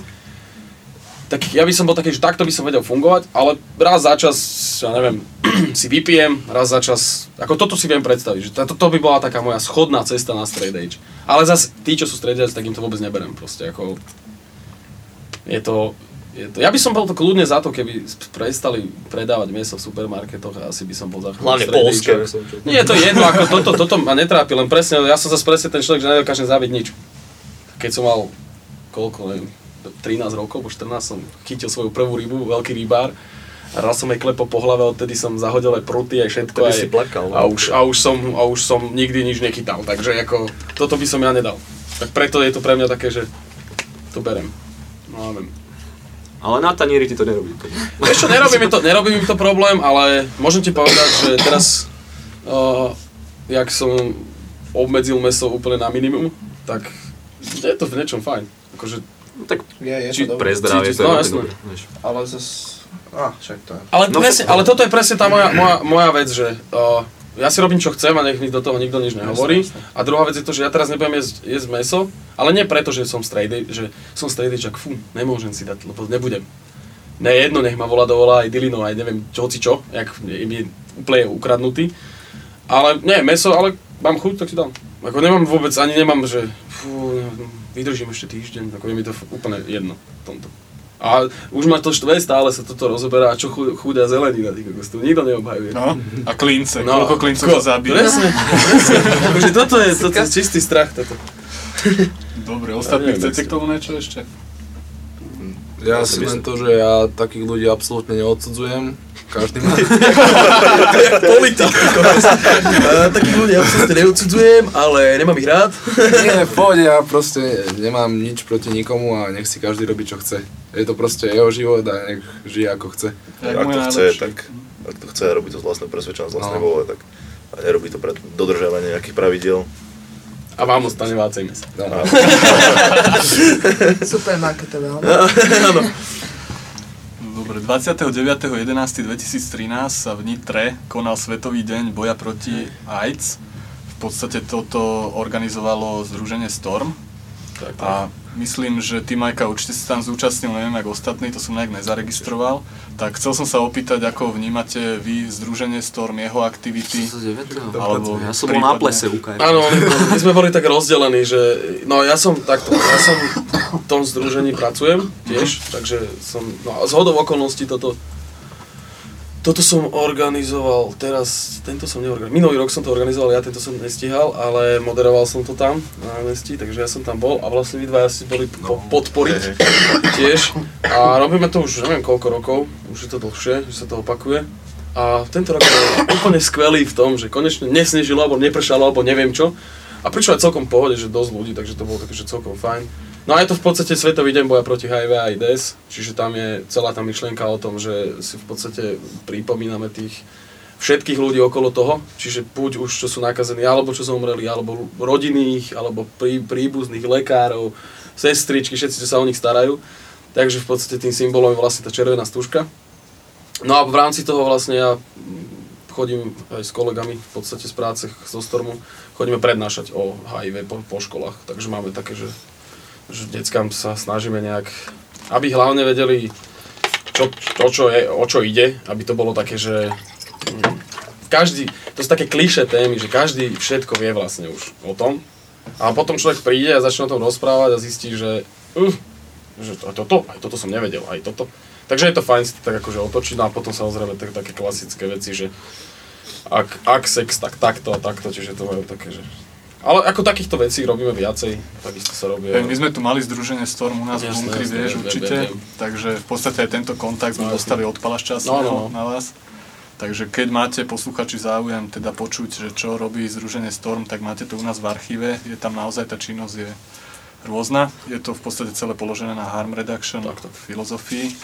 tak ja by som bol taký, že takto by som vedel fungovať, ale raz za čas, ja neviem, <clears throat> si vypijem, raz za čas, ako toto si viem predstaviť, že to, to by bola taká moja schodná cesta na straight edge. Ale zase tí, čo sú straight edge, tak im to vôbec neberem proste, ako je to, je to, ja by som bol to kľudne za to, keby prestali predávať meso v supermarketoch a asi by som bol za Hlavne polské? Nie, je to jedno, ako toto, toto ma netrápi, len presne, ja som zase presne ten človek, že nedokážem zabiť nič. Keď som mal, koľko, neviem, 13 rokov, po 14 som chytil svoju prvú rybu, veľký rybár. Raz som jej klepol po hlave, odtedy som zahodil aj pruty, aj všetko. Aj, si plakal, no. a, už, a, už som, a už som nikdy nič nechytal, takže ako, toto by som ja nedal. Tak preto je to pre mňa také, že to berem. No, neviem. Ale na tanieri ty to nerobí. Vieš čo, nerobí mi to, nerobí mi to problém, ale môžem ti povedať, že teraz, uh, jak som obmedzil meso úplne na minimum, tak je to v niečom fajn. Akože, no, tak Je, je Či to Pre zdravie Cítiť- to je no, jasné. dobré. Ale zas... Á, však to je. ale, No, presne, ale toto je presne tá moja, moja, moja vec, že uh, ja si robím čo chcem a nech mi do toho nikto nič nehovorí. Jasné, jasné. A druhá vec je to, že ja teraz nebudem jesť, jesť meso, ale nie preto, že som edge, že som edge, ak fú, nemôžem si dať, lebo nebudem. Ne jedno, nech ma volá dovolá aj Dilino, aj neviem čo, hoci čo, jak im je úplne ukradnutý. Ale nie, meso, ale mám chuť, tak si dám. Ako nemám vôbec, ani nemám, že fú, vydržím ešte týždeň, ako je mi to úplne jedno v tomto. A už ma to štve, stále sa toto rozoberá, čo chu, chudia zelenina, ty kokos, to nikto neobhajuje. No, a klince, No, koľko klincov ko- sa zabije. Presne, presne. <laughs> Akože toto je, toto je čistý strach, toto. Dobre, ostatní Ja chcete k tomu niečo ešte? Ja si len to, že ja takých ľudí absolútne neodsudzujem. Každý má... <laughs> Politik. Takých ľudí absolútne neodsudzujem, ale nemám ich rád. Nie, pohode, ja proste nemám nič proti nikomu a nech si každý robí čo chce. Je to proste jeho život a nech žije ako chce. Jak Ak je to chce, tak ak to chce robí to z vlastného presvedčenia, z vlastnej No. vôle, tak a nerobí to pre dodržiavanie nejakých pravidiel. A vám ostane vácej mesa. No. <laughs> <laughs> Supermarketové, áno. Dobre, 29.11.2013 sa v Nitre konal Svetový deň boja proti AIDS. V podstate toto organizovalo Združenie Storm. Tak, tak. A myslím, že ty, Majka, určite si tam zúčastnil, neviem, ako ostatní, to som nejak nezaregistroval. Tak chcel som sa opýtať, ako vnímate vy Združenie Storm, jeho aktivity. Alebo Ja som bol na plese u. Áno, my sme boli tak rozdelení, že no ja som takto, ja som v tom združení pracujem tiež, takže som, no a z hodou okolností toto, toto som organizoval, teraz, tento som neorganizoval, minulý rok som to organizoval, ja tento som nestíhal, ale moderoval som to tam na námestí, takže ja som tam bol a vlastne vy dva ste boli po, podporiť tiež a robíme to už neviem koľko rokov, už je to dlhšie, že sa to opakuje. A tento rok bol úplne skvelý v tom, že konečne nesnežilo, alebo nepršalo, alebo neviem čo. A prišlo aj celkom pohode, že dosť ľudí, takže to bolo také, že celkom fajn. No a je to v podstate Svetový deň boja proti HIV a AIDS, čiže tam je celá tá myšlienka o tom, že si v podstate pripomíname tých všetkých ľudí okolo toho, čiže buď už čo sú nakazení, alebo čo zomreli, alebo rodinných, alebo prí, príbuzných lekárov, sestričky, všetci, čo sa o nich starajú. Takže v podstate tým symbolom je vlastne tá červená stužka. No a v rámci toho vlastne ja chodím aj s kolegami v podstate z práce zo Stormu, chodíme prednášať o HIV po, po školách, takže máme také, že, že deckám sa snažíme nejak, aby hlavne vedeli, čo, to, čo je, o čo ide, aby to bolo také, že mm, každý, to sú také klišé témy, že každý všetko vie vlastne už o tom, A potom človek príde a začne o tom rozprávať a zistí, že, uh, že aj toto, aj toto som nevedel, aj toto. Takže je to fajn si to tak akože otočiť no a potom samozrejme tak, také klasické veci, že ak, ak sex, tak takto a takto, čiže to majú také, že... Ale ako takýchto vecí robíme viacej, takisto sa robí. My sme tu mali združenie Storm u nás v Bunkri, vieš, určite. viem, viem. Takže v podstate aj tento kontakt sme No, dostali od Palašča No, no, no. na vás. Takže keď máte posluchači záujem teda počuť, že čo robí združenie Storm, tak máte to u nás v archíve. Je tam naozaj tá činnosť je rôzna. Je to v podstate celé položené na harm reduction, tak, filozofii.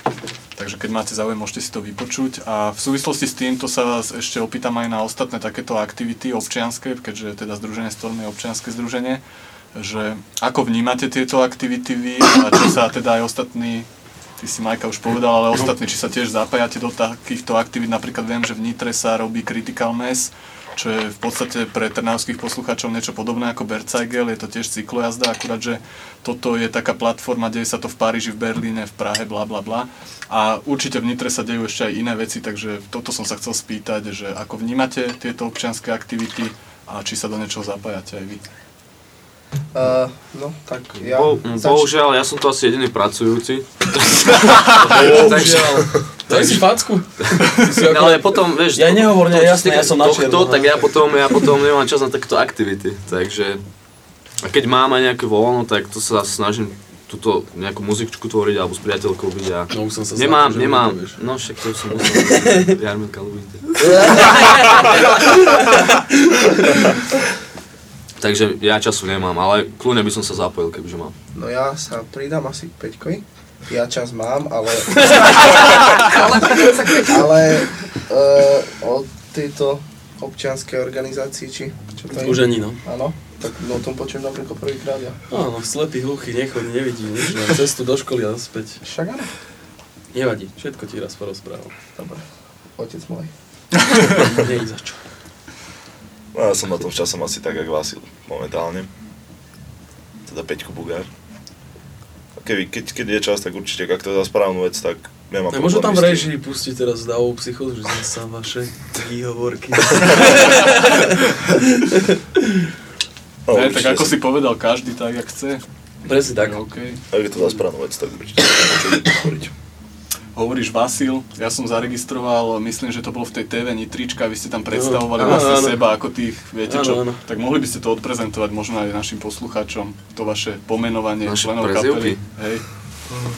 Takže keď máte záujem, môžete si to vypočuť. A v súvislosti s týmto sa vás ešte opýtam aj na ostatné takéto aktivity občianske, keďže teda Združenie Storm je občianske združenie, že ako vnímate tieto aktivity vy a čo sa teda aj ostatní Ty si Majka už povedal, ale ostatní, či sa tiež zapájate do takýchto aktivít. Napríklad viem, že v Nitre sa robí Critical Mass, čo je v podstate pre trnavských poslucháčov niečo podobné ako Berzeigel, je to tiež cyklojazda, akurát, že toto je taká platforma, deje sa to v Paríži, v Berlíne, v Prahe, bla bla bla. A určite v Nitre sa dejú ešte aj iné veci, takže toto som sa chcel spýtať, že ako vnímate tieto občianske aktivity a či sa do niečoho zapájate aj vy. Uh, no, tak ja... Bo, bohužiaľ, ja som tu asi jediný pracujúci. <laughs> <laughs> Bohužiaľ. Daj si facku. <laughs> Ako- Ale potom, vieš... Ja nehovor, ne, jasné, ja som na tohto, tak no. ja potom, ja potom nemám čas na takéto aktivity, takže... A keď mám aj nejaké voľno, tak to sa snažím túto nejakú muzičku tvoriť alebo s priateľkou byť a... No, už som sa nemám, že nemám, nepovieš. no však to som <laughs> musel. Jarmelka Luvíte. <laughs> Takže ja času nemám, ale kľudne by som sa zapojil, kebyže mám. No ja sa pridám asi k Peťkovi. Ja čas mám, ale... <laughs> ale uh, o tejto občianskej organizácii, či čo to je? Združení, no. Áno, tak no, o tom počujem napríklad prvýkrát ja. Áno, slepý, hluchý, nechodí, nevidí nič, len cestu do školy a späť. Však áno. Nevadí, všetko ti raz porozprávam. Dobre, otec môj. <laughs> Nie za čo. No ja som na tom časom asi tak, jak Vasil momentálne. Teda Peťko Bugár. Keby, keď, keď je čas, tak určite, ak to je za správnu vec, tak nemám A môžu tam v režii pustiť teraz davú psychózu, že zase vaše výhovorky. No, ne, tak ako si- povedal, každý tak, jak chce. Presne tak. Okay. Ak je to za správnu vec, tak určite sa. Hovoríš Vasil, ja som zaregistroval, myslím, že to bolo v tej TV Nitrička, vy ste tam predstavovali Áno, vlastne áno. seba ako tých, viete Áno, čo, áno. tak mohli by ste to odprezentovať možno aj našim poslucháčom, to vaše pomenovanie Naše členov kapely. Hej.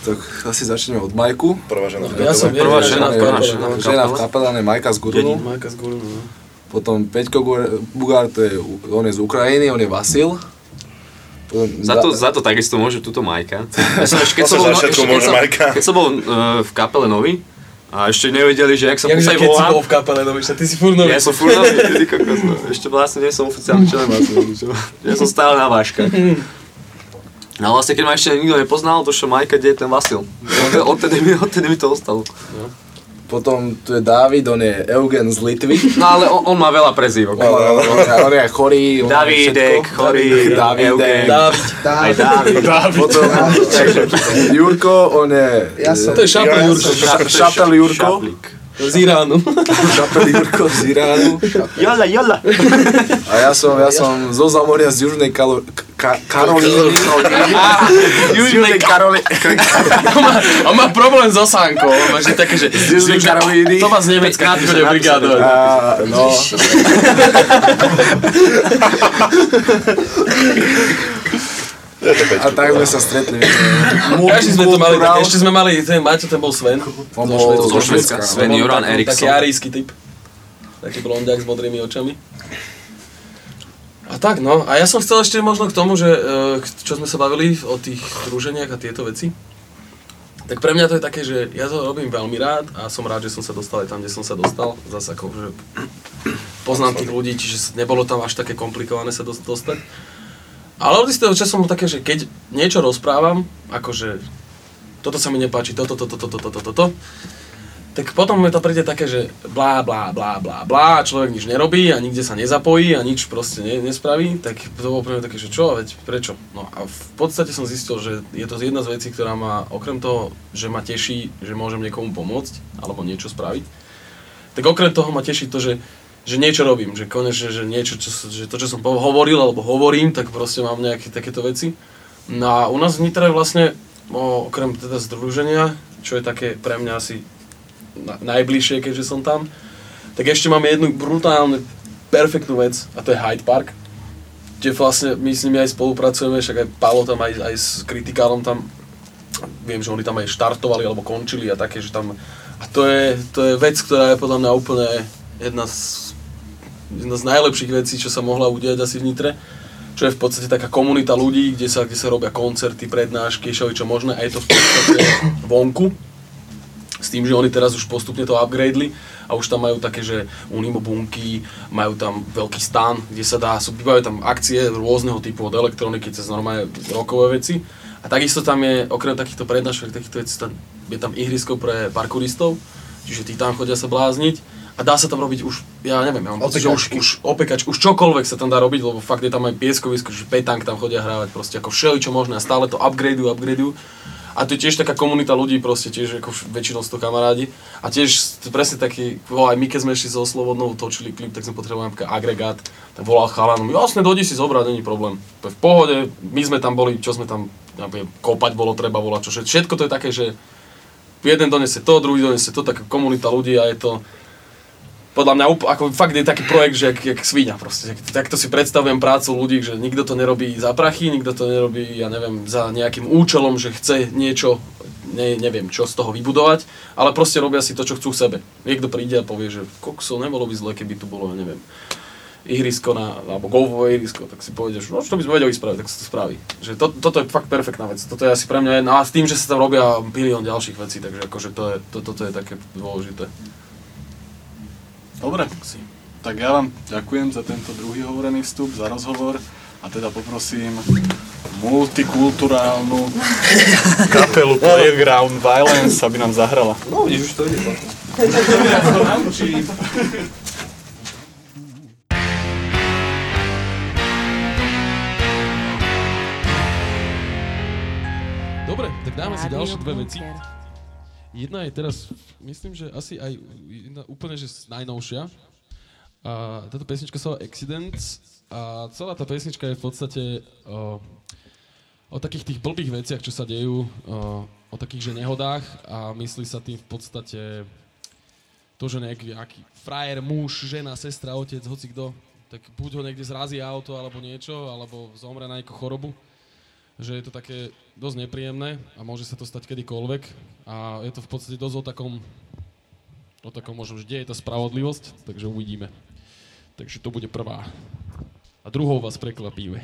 Tak asi začneme od Majku. Prvá žena v Ja som kapele. Prvá žena, prvá kapele, žena. no. Žena v kapelane Majka z Gurunu. Majka z Gurunu, no. Potom Peťko Bugár, to je, on je z Ukrajiny, on je Vasil. Za to, za to takisto môže túto Majka. Ja som keď som bol, no, ešte, keď môže som, Majka. keď som bol uh, v kapele nový a ešte nevedeli, že jak sa Jakže podstate keď si volám. bol v kapele, no ty si furt nový. Ja som furt nový, ty kokos, no. Ešte vlastne nie som oficiálny člen vlastne? Ja som stále na váškach. No vlastne keď ma ešte nikto nepoznal, došiel Majka, kde je ten Vasil. Odtedy mi, odtedy mi to ostalo. Potom tu je David, on je Eugen z Litvy. No ale on, on má veľa prezývok. On, on, on, on je chorý. Davidek, chorý, Davidek. Eugen. Dávid. Aj Dávid. Potom Jurko, on je... Ja som- To je šapel Jurko. Ša- Šapel Jurko. Šaplík. Z Iránu. Šapel Jurko z Iránu. Jola, jola. A ja som, ja som zo Zamoria z Južnej Kalo- Ka- Karolíny. Z Južnej Karolíny. On má problém so sánkou, on má že také, že... Južnej Karolíny. To má z Nemecka, no, Je <laughs> to <laughs> a tak sme sa stretli. Každý sme to mali, ešte sme mali, ten Maťo, ten bol Sven. On bol Zo. Švédska. Sven Joran Eriksson. Taký arijský typ. Taký blondiak s modrými očami. A tak no, a ja som chcel ešte možno k tomu, že eh, čo sme sa bavili o tých druženiach a tieto veci. Tak pre mňa to je také, že ja to robím veľmi rád a som rád, že som sa dostal aj tam, kde som sa dostal. Zase ako, že poznám tých ľudí, čiže nebolo tam až také komplikované sa dos- dostať. Ale od istého času mám také, že keď niečo rozprávam, akože toto sa mi nepáči, toto, toto, toto, toto, toto, tak potom mi to príde také, že blá, blá, blá, blá, blá, človek nič nerobí a nikde sa nezapojí a nič proste ne, nespraví, tak to bolo pre mňa také, že čo, veď prečo? No a v podstate som zistil, že je to jedna z vecí, ktorá ma, okrem toho, že ma teší, že môžem niekomu pomôcť alebo niečo spraviť, tak okrem toho ma teší to, že že niečo robím, že konečne, že niečo, čo, že to, čo som hovoril alebo hovorím, tak proste mám nejaké takéto veci. No a u nás v Nitre vlastne, o, okrem teda združenia, čo je také pre mňa asi na, najbližšie, keďže som tam, tak ešte máme jednu brutálne perfektnú vec a to je Hyde Park, kde vlastne my s nimi aj spolupracujeme, však aj Paolo tam aj, aj s kritikálom tam, viem, že oni tam aj štartovali alebo končili a také, že tam, a to je, to je vec, ktorá je podľa mňa úplne jedna z, jedna z najlepších vecí, čo sa mohla udiať asi v Nitre, čo je v podstate taká komunita ľudí, kde sa, kde sa robia koncerty, prednášky, čo možné a je to v podstate vonku, s tým, že oni teraz už postupne to upgradeli a už tam majú také, že Unimo bunky, majú tam veľký stan, kde sa dá, sú, bývajú tam akcie rôzneho typu od elektroniky cez normálne rokové veci. A takisto tam je, okrem takýchto prednášok, takýchto vecí, je tam ihrisko pre parkouristov, čiže tí tam chodia sa blázniť. A dá sa tam robiť už, ja neviem, ja mám pocit, že už, už opekač, už čokoľvek sa tam dá robiť, lebo fakt je tam aj pieskovisko, že petank tam chodia hrávať, proste ako všeličo možné a stále to upgradeujú, upgradeujú. A to je tiež taká komunita ľudí, proste tiež ako väčšinou sú to kamarádi. A tiež presne taký, volá, aj my keď sme išli so Slobodnou, točili klip, tak sme potrebovali napríklad agregát, tak volal chalanom, jasne, dojdi si zobrať, není problém. To je v pohode, my sme tam boli, čo sme tam, neviem, kopať bolo treba, volať, čo všetko, to je také, že jeden donese to, druhý donese to, taká komunita ľudí a je to, podľa mňa ako fakt je taký projekt, že jak, jak svinia proste. Takto si predstavujem prácu ľudí, že nikto to nerobí za prachy, nikto to nerobí, ja neviem, za nejakým účelom, že chce niečo, ne, neviem, čo z toho vybudovať, ale proste robia si to, čo chcú chcebe. Niekto príde a povie, že kokso, nebolo by zle, keby tu bolo, ja neviem, ihrisko na, alebo golfové ihrisko, tak si povedeš, no čo by sme vedeli spraviť, tak sa to spraví. Že to, toto je fakt perfektná vec, toto je asi pre mňa jedna, a s tým, že sa tam robia milión ďalších vecí, takže akože to je, to, toto je také dôležité. Dobre, tak ja vám ďakujem za tento druhý hovorený vstup, za rozhovor a teda poprosím multikulturálnu <laughs> kapelu Playground Violence, aby nám zahrala. No vidíš, už to ide. Dobre, tak dáme si ďalšie dve veci. Jedna je teraz, myslím, že asi aj jedna úplne že najnovšia. A táto pesnička sa volá Accidents a celá tá pesnička je v podstate o, o takých tých blbých veciach, čo sa dejú, o, o takých že nehodách a myslí sa tým v podstate to, že nejaký, nejaký frajer, muž, žena, sestra, otec, hoci kto, tak buď ho niekde zrazí auto alebo niečo, alebo zomre na nejakú chorobu že je to také dosť nepríjemné a môže sa to stať kedykoľvek a je to v podstate dosť o takom, o takom možno, že je tá spravodlivosť, takže uvidíme. Takže to bude prvá. A druhou vás prekvapíme.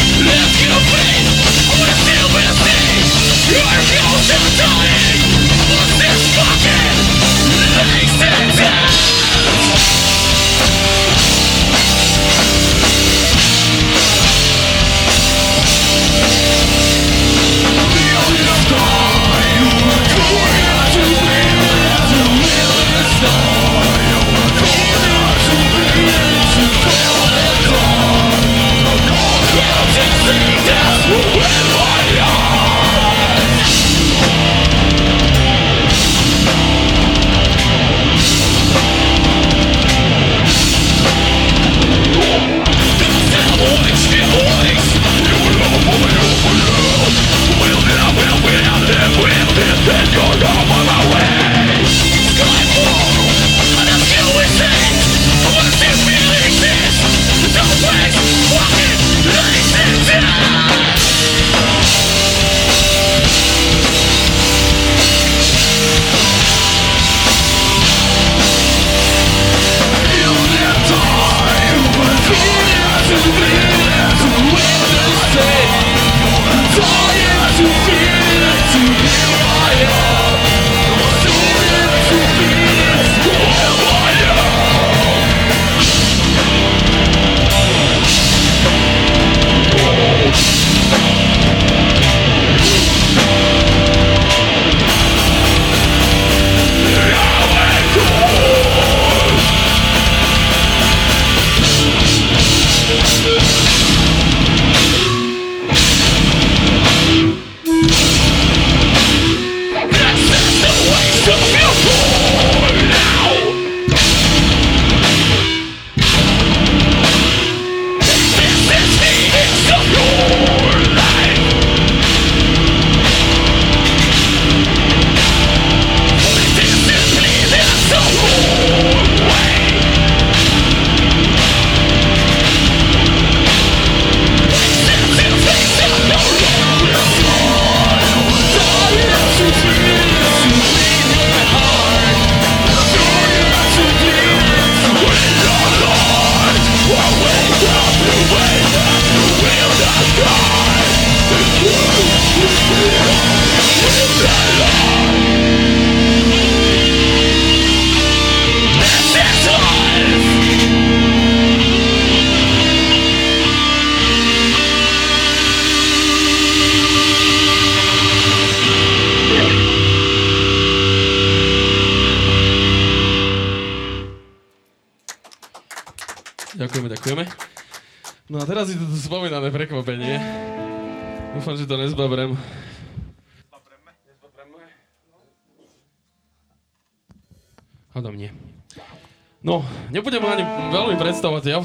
feel pain. I wanna feel when I see Your feels are dying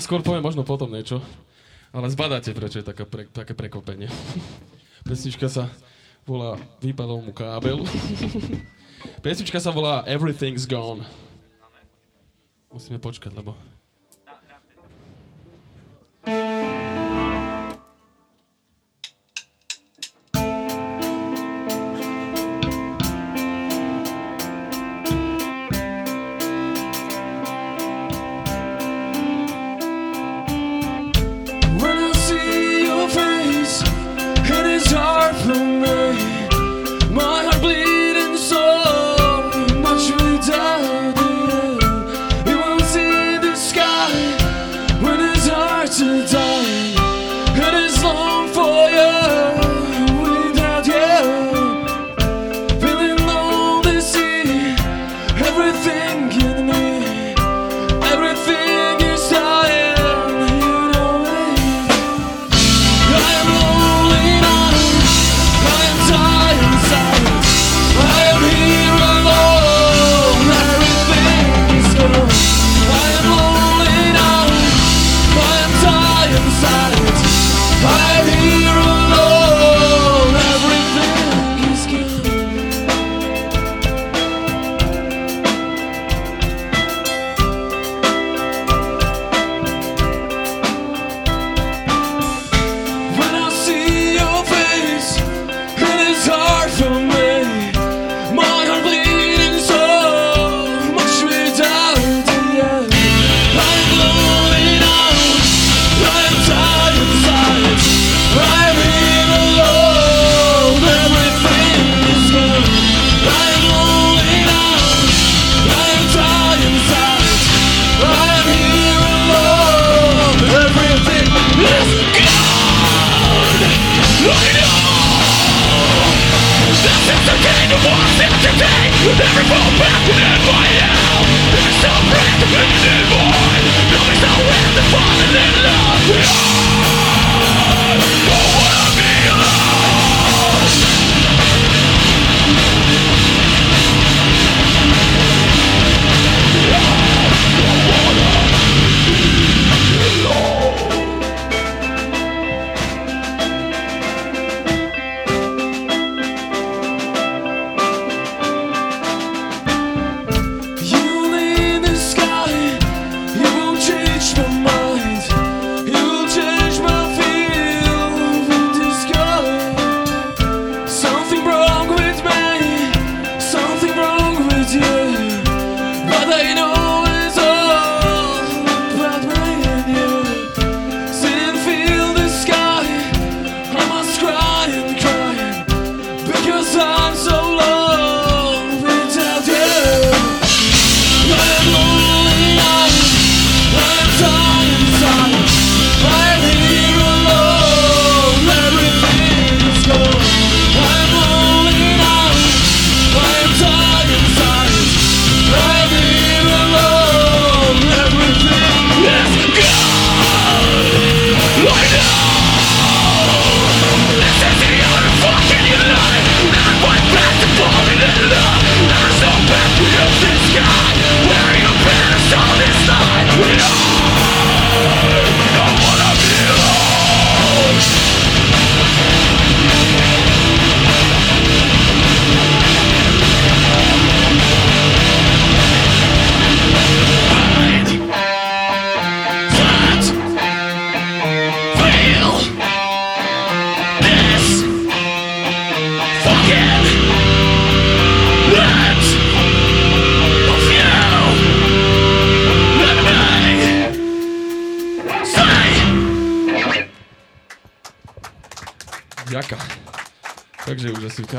skôr poviem možno potom niečo. Ale zbadáte, prečo je taká pre, také prekvapenie. <laughs> Pesnička sa volá Vypadol mu kábel. <laughs> Pesnička sa volá Everything's Gone. Musíme počkať, lebo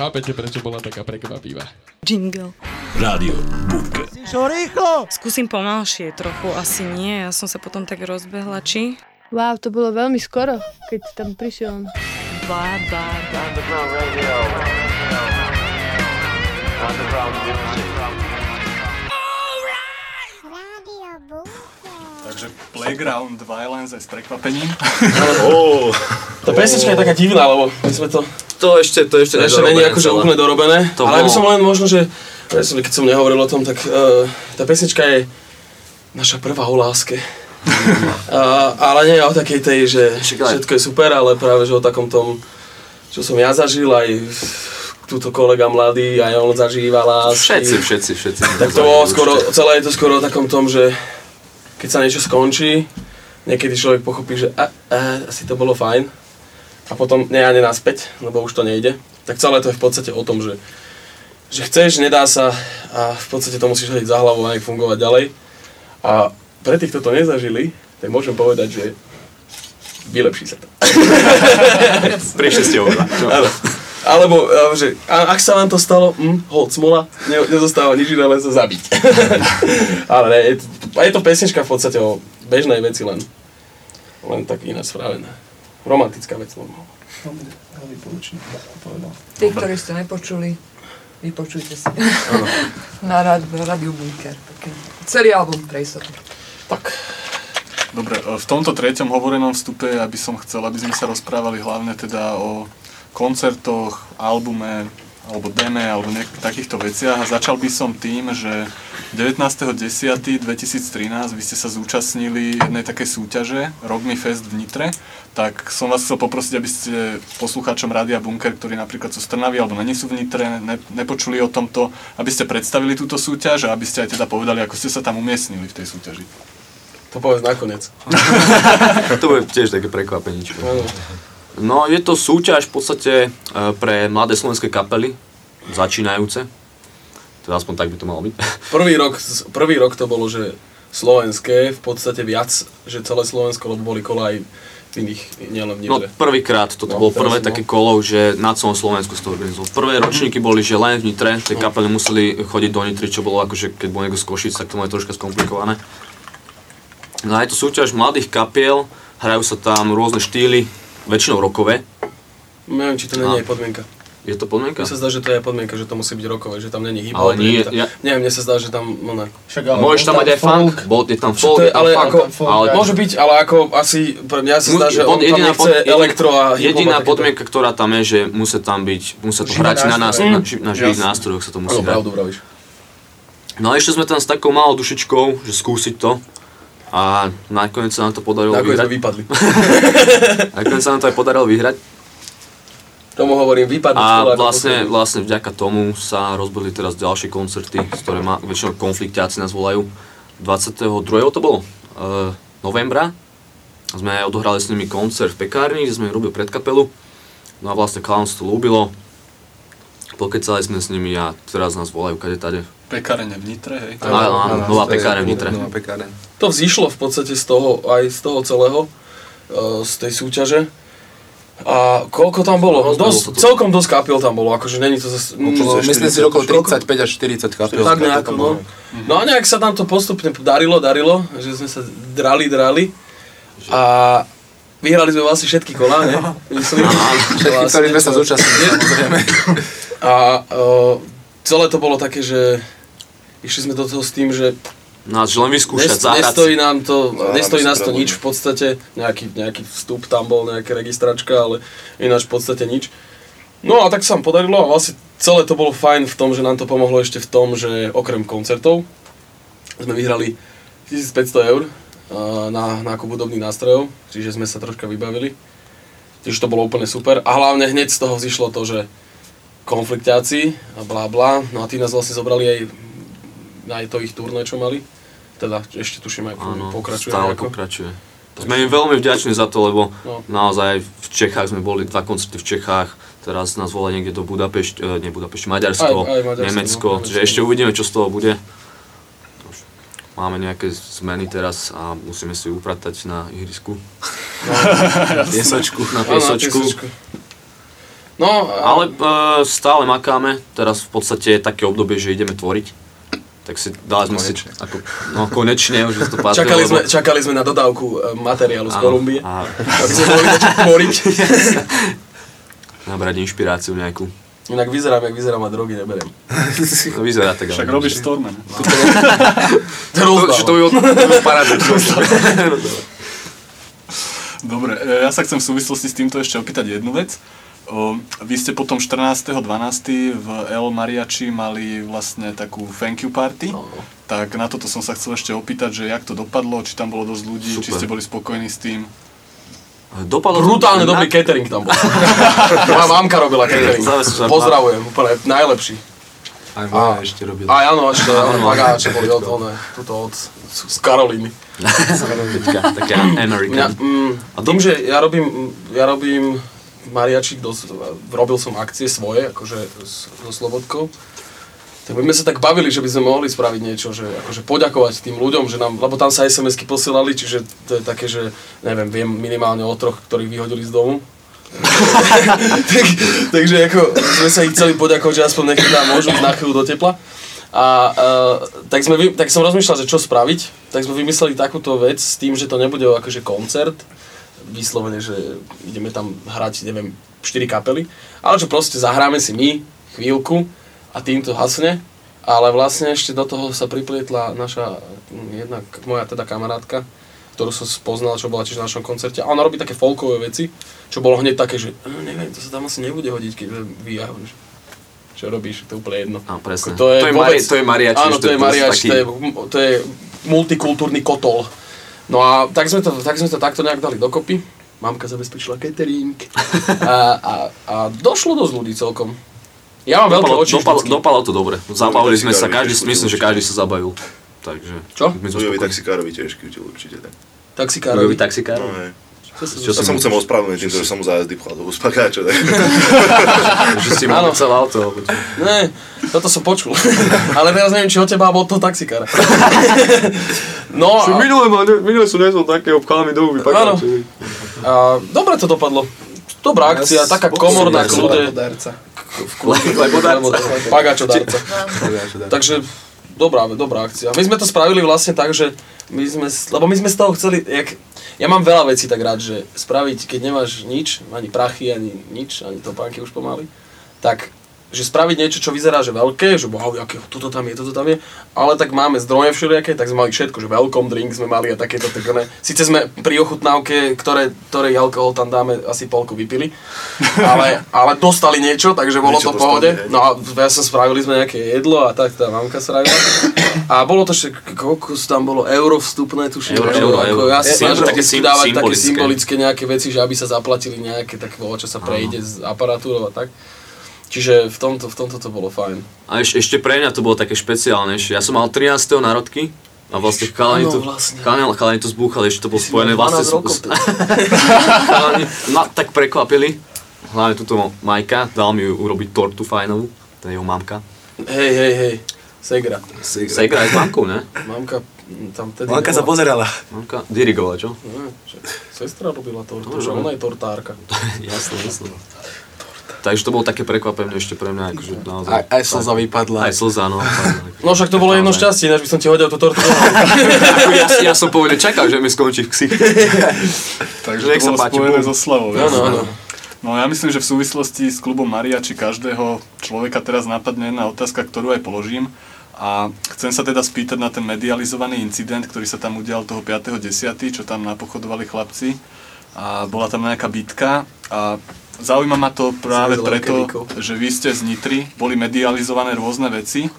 chápete, prečo bola taká prekvapivá. Jingle. Rádio Bunker. Čo rýchlo? Skúsim pomalšie trochu, asi nie. Ja som sa potom tak rozbehla, či? Wow, to bolo veľmi skoro, keď tam prišiel on. Bá, bá, bá. Underground music. Takže Playground Violence aj s prekvapením. Oh. <laughs> Tá pesnička je taká divná, lebo my sme to... To ešte, to ešte, To ešte není akože úplne dorobené, To ale by som len možno, že keď som nehovoril o tom, tak uh, tá pesnička je naša prvá o láske. uh, ale nie o takej tej, že všetko je super, ale práve že o takom tom, čo som ja zažil, aj túto kolega mladý, aj on zažíva lásky. Všetci, všetci, všetci. Tak to bolo skoro, celé je to skoro o takom tom, že keď sa niečo skončí, niekedy človek pochopí, že a, a, asi to bolo fajn a potom nejane naspäť, lebo už to nejde. Tak celé to je v podstate o tom, že, že chceš, nedá sa a v podstate to musíš hodiť za hlavu a aj fungovať ďalej. A pre tých, kto to nezažili, tak môžem povedať, že vylepší sa to. Prišli ste oveľa. Alebo, a, že ak sa vám to stalo, hm, hold, smola, ne, nezostáva nič iné, len sa zabiť. <laughs> Ale ne, je, to- je to pesnička v podstate o bežnej veci len. Len tak ináč spravená. Romantická vec normálne. Veľmi poučný, povedal. Tí, ktorí ste nepočuli, vypočujte si. <laughs> na, rad, na Radiu Bunker. Celý album pre istotu. Dobre, e, v tomto treťom hovorenom vstupe ja by som chcel, aby sme sa rozprávali hlavne teda o koncertoch, albume, alebo deme, alebo nejakých takýchto veciach. A začal by som tým, že 19.10.2013 vy ste sa zúčastnili jednej takej súťaže Rock Me Fest v Nitre, tak som vás chcel poprosiť, aby ste poslucháčom Rádia Bunker, ktorí napríklad sú z Trnavy alebo není sú v Nitre, ne, nepočuli o tomto, aby ste predstavili túto súťaž a aby ste aj teda povedali, ako ste sa tam umiestnili v tej súťaži. To povedz nakoniec. <laughs> <laughs> to bude tiež také prekvapenie. No, je to súťaž v podstate e, pre mladé slovenské kapely, začínajúce. Teda aspoň tak by to malo byť. <laughs> Prvý rok, prvý rok to bolo, že slovenské, v podstate viac, že celé Slovensko, lebo boli kola aj v iných, nielen v No Nitre. prvýkrát, toto No, bolo prvé no. také kolo, že na celom Slovensku to organizovalo. Prvé ročníky boli, že len v Nitre, tie kapely museli chodiť do Nitry, čo bolo akože, keď bol niekto z Košic, tak to je troška skomplikované. No a je to súťaž mladých kapiel, hrajú sa tam rôzne štýly, väčšinou rokové. Neviem, či to nie je podmienka. Je to podmienka? Mne sa zdá, že to je podmienka, že to musí byť rokové, že tam není hip Ale nie, ja- Neviem, mne sa zdá, že tam, no ne. Však Môžeš tam mať aj funk, bol, je tam folk, to je, je tam ale funk, ako, ale môže byť, ale ako asi, pre mňa sa zdá, že on Pod- tam nechce pod- jediná- elektro a hip-hop Jediná podmienka, ktorá tam je, že musia tam byť, musia to Živé hrať na, nás, nástroje. na, ži- na živých Jasne. nástrojoch sa to musí hrať. No a ešte sme tam s takou malou dušičkou, že skúsiť to. A nakoniec sa nám to podarilo Nakoniec vyhrať. sme vypadli. <laughs> <laughs> nakoniec sa nám to aj podarilo vyhrať. Tomu hovorím, vypadli A škola vlastne, vlastne vďaka tomu sa rozbili teraz ďalšie koncerty, z ktoré má, väčšinou konfliktiaci nás volajú. 22. to bolo, e, novembra. Sme odohrali s nimi koncert v pekárni, kde sme robili predkapelu. No a vlastne chalám to ľúbilo. Pokecali sme s nimi a teraz nás volajú kade tade. Pekárene v Nitre, hej? Áno, áno, áno, nová pekáreň v Nitre. Nová pekáreň. To vzýšlo v podstate z toho, aj z toho celého, eh, z tej súťaže. A koľko tam bolo? Rozbehlo Dosť, to. celkom dosť kapiel tam bolo, akože není to zase... Okolo- Myslím si, že okolo 35 až 40 kapiel. Tak nejako, no. No a nejak sa nám to postupne darilo, darilo, že sme sa drali, drali. A vyhrali sme vlastne všetky kolá, ne? <laughs> Myslím, Všetky, Vlastne ktorí sme sa <laughs> zúčastnili, samozrejme. <laughs> A o, celé to bolo také, že išli sme do toho s tým, že No že len vyskúšať, Nes, zahrať nestojí nám to, No, nestojí nás to nič v podstate, nejaký, nejaký vstup tam bol, nejaká registračka, ale ináč v podstate nič. No a tak sa nám podarilo a vlastne celé to bolo fajn v tom, že nám to pomohlo ešte v tom, že okrem koncertov sme vyhrali 1500 eur na nákup hudobných nástrojov, čiže sme sa troška vybavili. Čiže to bolo úplne super a hlavne hneď z toho vzýšlo to, že konfliktáci a blá blá, no a tí nás vlastne zobrali aj aj to ich turné, čo mali. Teda ešte tuším aj Áno, pokračuje. stále nejako. pokračuje. Sme im veľmi vďační za to, lebo No. naozaj v Čechách sme boli dva koncerty v Čechách, teraz nás volá niekde do Budapešť, e, nie Budapešť, Maďarsko, Aj- aj Maďarsko, Nemecko, no, čiže ešte uvidíme, čo z toho bude. Máme nejaké zmeny teraz a musíme si upratať na ihrisku. No. piesočku, na Áno, na piesočku. No, Ale e, stále makáme, teraz v podstate je také obdobie, že ideme tvoriť. Tak si dali sme si, ako, no konečne, už to patrilo. čakali, sme, lebo- čakali sme na dodávku e, materiálu z Áno, Kolumbie, a- aby sme mohli začať tvoriť. <laughs> nabrať inšpiráciu nejakú. Inak vyzerám, jak vyzerám a drogy neberiem. To vyzerá tak. Však robíš storme. ne? To rozdávam. To je parádu. <laughs> Dobre, e, ja sa chcem v súvislosti s týmto ešte opýtať jednu vec. O, vy ste potom 14.12. v El Mariachi mali vlastne takú thank you party. Tak na toto som sa chcel ešte opýtať, že jak to dopadlo, či tam bolo dosť ľudí, či Super. ste boli spokojní s tým. Dopadlo Brutálne dobrý catering tam bol. <laughs> Moja mamka robila catering. Pozdravujem, úplne najlepší. Aj moja ešte robila. A áno, ešte bagáče boli od, one, tuto od, z Karolíny. <laughs> Taká, taká Mňa, American. mm, a tým, že ja robím, ja robím mariačik, robil som akcie svoje, akože so Slobodkou, tak by sme sa tak bavili, že by sme mohli spraviť niečo, že akože poďakovať tým ľuďom, že nám, lebo tam sa SMS-ky posielali, čiže to je také, že neviem, viem minimálne o troch, ktorých vyhodili z domu. <laughs> tak, takže ako sme sa ich chceli poďakovať, že aspoň nech nám môžu na chvíľu do tepla. A uh, tak, sme, tak som rozmýšľal, že čo spraviť, tak sme vymysleli takúto vec s tým, že to nebude akože koncert, vyslovene, že ideme tam hrať, neviem, 4 kapely, ale že proste zahráme si my chvíľku a tým to hasne, ale vlastne ešte do toho sa priplietla naša jedna, moja teda kamarátka, ktorú som spoznal, čo bola tiež na našom koncerte. A ona robí také folkové veci, čo bolo hneď také, že "No, neviem, to sa tam asi nebude hodiť, keď vy ja čo robíš, to je úplne jedno. No, presne. To je, To je vôbec, mari- to je mariači, Áno, to je mariač, taký- to je, to je multikultúrny kotol. No a tak sme to, tak sme to takto nejak dali dokopy. Mamka zabezpečila catering a, a, a došlo dosť ľudí celkom. Ja mám veľké Dopalo, oči dopalo, vždycky. dopalo to dobre. Zabavili sme sa, taxikárovi každý, myslím, že každý sa zabavil. Takže... Čo? Spokojní. taxikárovi tiež určite tak. Taxikárovi. Bojový taxikár? No, hej. Čo ja som- sa mu chcem ospravedlniť týmto, že som mu za jazdy pchal do uspakáča. Tak. Že si mal celé auto. čo? Ne, toto som počul. Ale teraz neviem, či od teba alebo od toho taxikára. No Čo a, minule, ma, minule som nesol také obchámi do huby. Áno. a dobre to dopadlo. Dobrá akcia, taká komorná kľude. Darca. V kľude, Pagáčodarca. Takže dobrá, dobrá akcia. My sme to spravili vlastne tak, že my sme, lebo my sme z toho chceli, jak, ja mám veľa vecí tak rád, že spraviť, keď nemáš nič, ani prachy, ani nič, ani topánky už pomaly, tak že spraviť niečo, čo vyzerá, že veľké, že wow, aké, toto tam je, toto tam je, ale tak máme zdroje všelijaké, tak sme mali všetko, že welcome drink sme mali a takéto, tak ne. Sice sme pri ochutnávke, ktoré, ktorý alkohol tam dáme, asi polku vypili, <laughs> ale, ale dostali niečo, takže bolo Niečo to v pohode. dostali. No a ja som spravili sme nejaké jedlo a tak tá mamka spravila. A bolo to, že koľko tam bolo euro vstupné, tuším. Euro, euro, euro. Ja si Symbol- snažil také dávať také symbolické. symbolické nejaké veci, že aby sa zaplatili nejaké tak čo sa prejde s aparatúrou a tak. Čiže v tomto, v tomto to bolo fajn. A eš, ešte pre mňa to bolo také špeciálnejšie. Ja som mal 13. narodky a vlastne chalani to, vlastne. chalani, chalani to zbúchali, ešte to bolo spojené vlastne 12 rokov s, <laughs> <laughs> chalani ma tak prekvapili. Hlavne tuto Majka, dal mi urobiť tortu fajnovú, to je jeho mamka. Hej, hej, hej. Segra. Segra aj s mamkou, ne? Mamka tam tedy Mamka sa pozerala. Mamka dirigovala, čo? Ne, že Sestra robila tortu, No, že no. ona je tortárka. <laughs> jasné, jasné. Takže to bolo také prekvapenie ešte pre mňa, akože naozaj. Aj, aj slza vypadla. Aj slza, no. <laughs> No však to bolo jedno šťastie, ináč by som ti hodil tú tortu. <laughs> <laughs> ja, ja som pôvodne čakal, že mi skončí v ksich. Takže to bolo páči, spojené so slavou. Jasné. áno. No ja myslím, že v súvislosti s klubom Maria, či každého človeka teraz napadne jedna otázka, ktorú aj položím. A chcem sa teda spýtať na ten medializovaný incident, ktorý sa tam udial toho 5.10., čo tam napochodovali chlapci. A bola tam nejaká bitka a zaujíma ma to práve preto, že vy ste z Nitry, boli medializované rôzne veci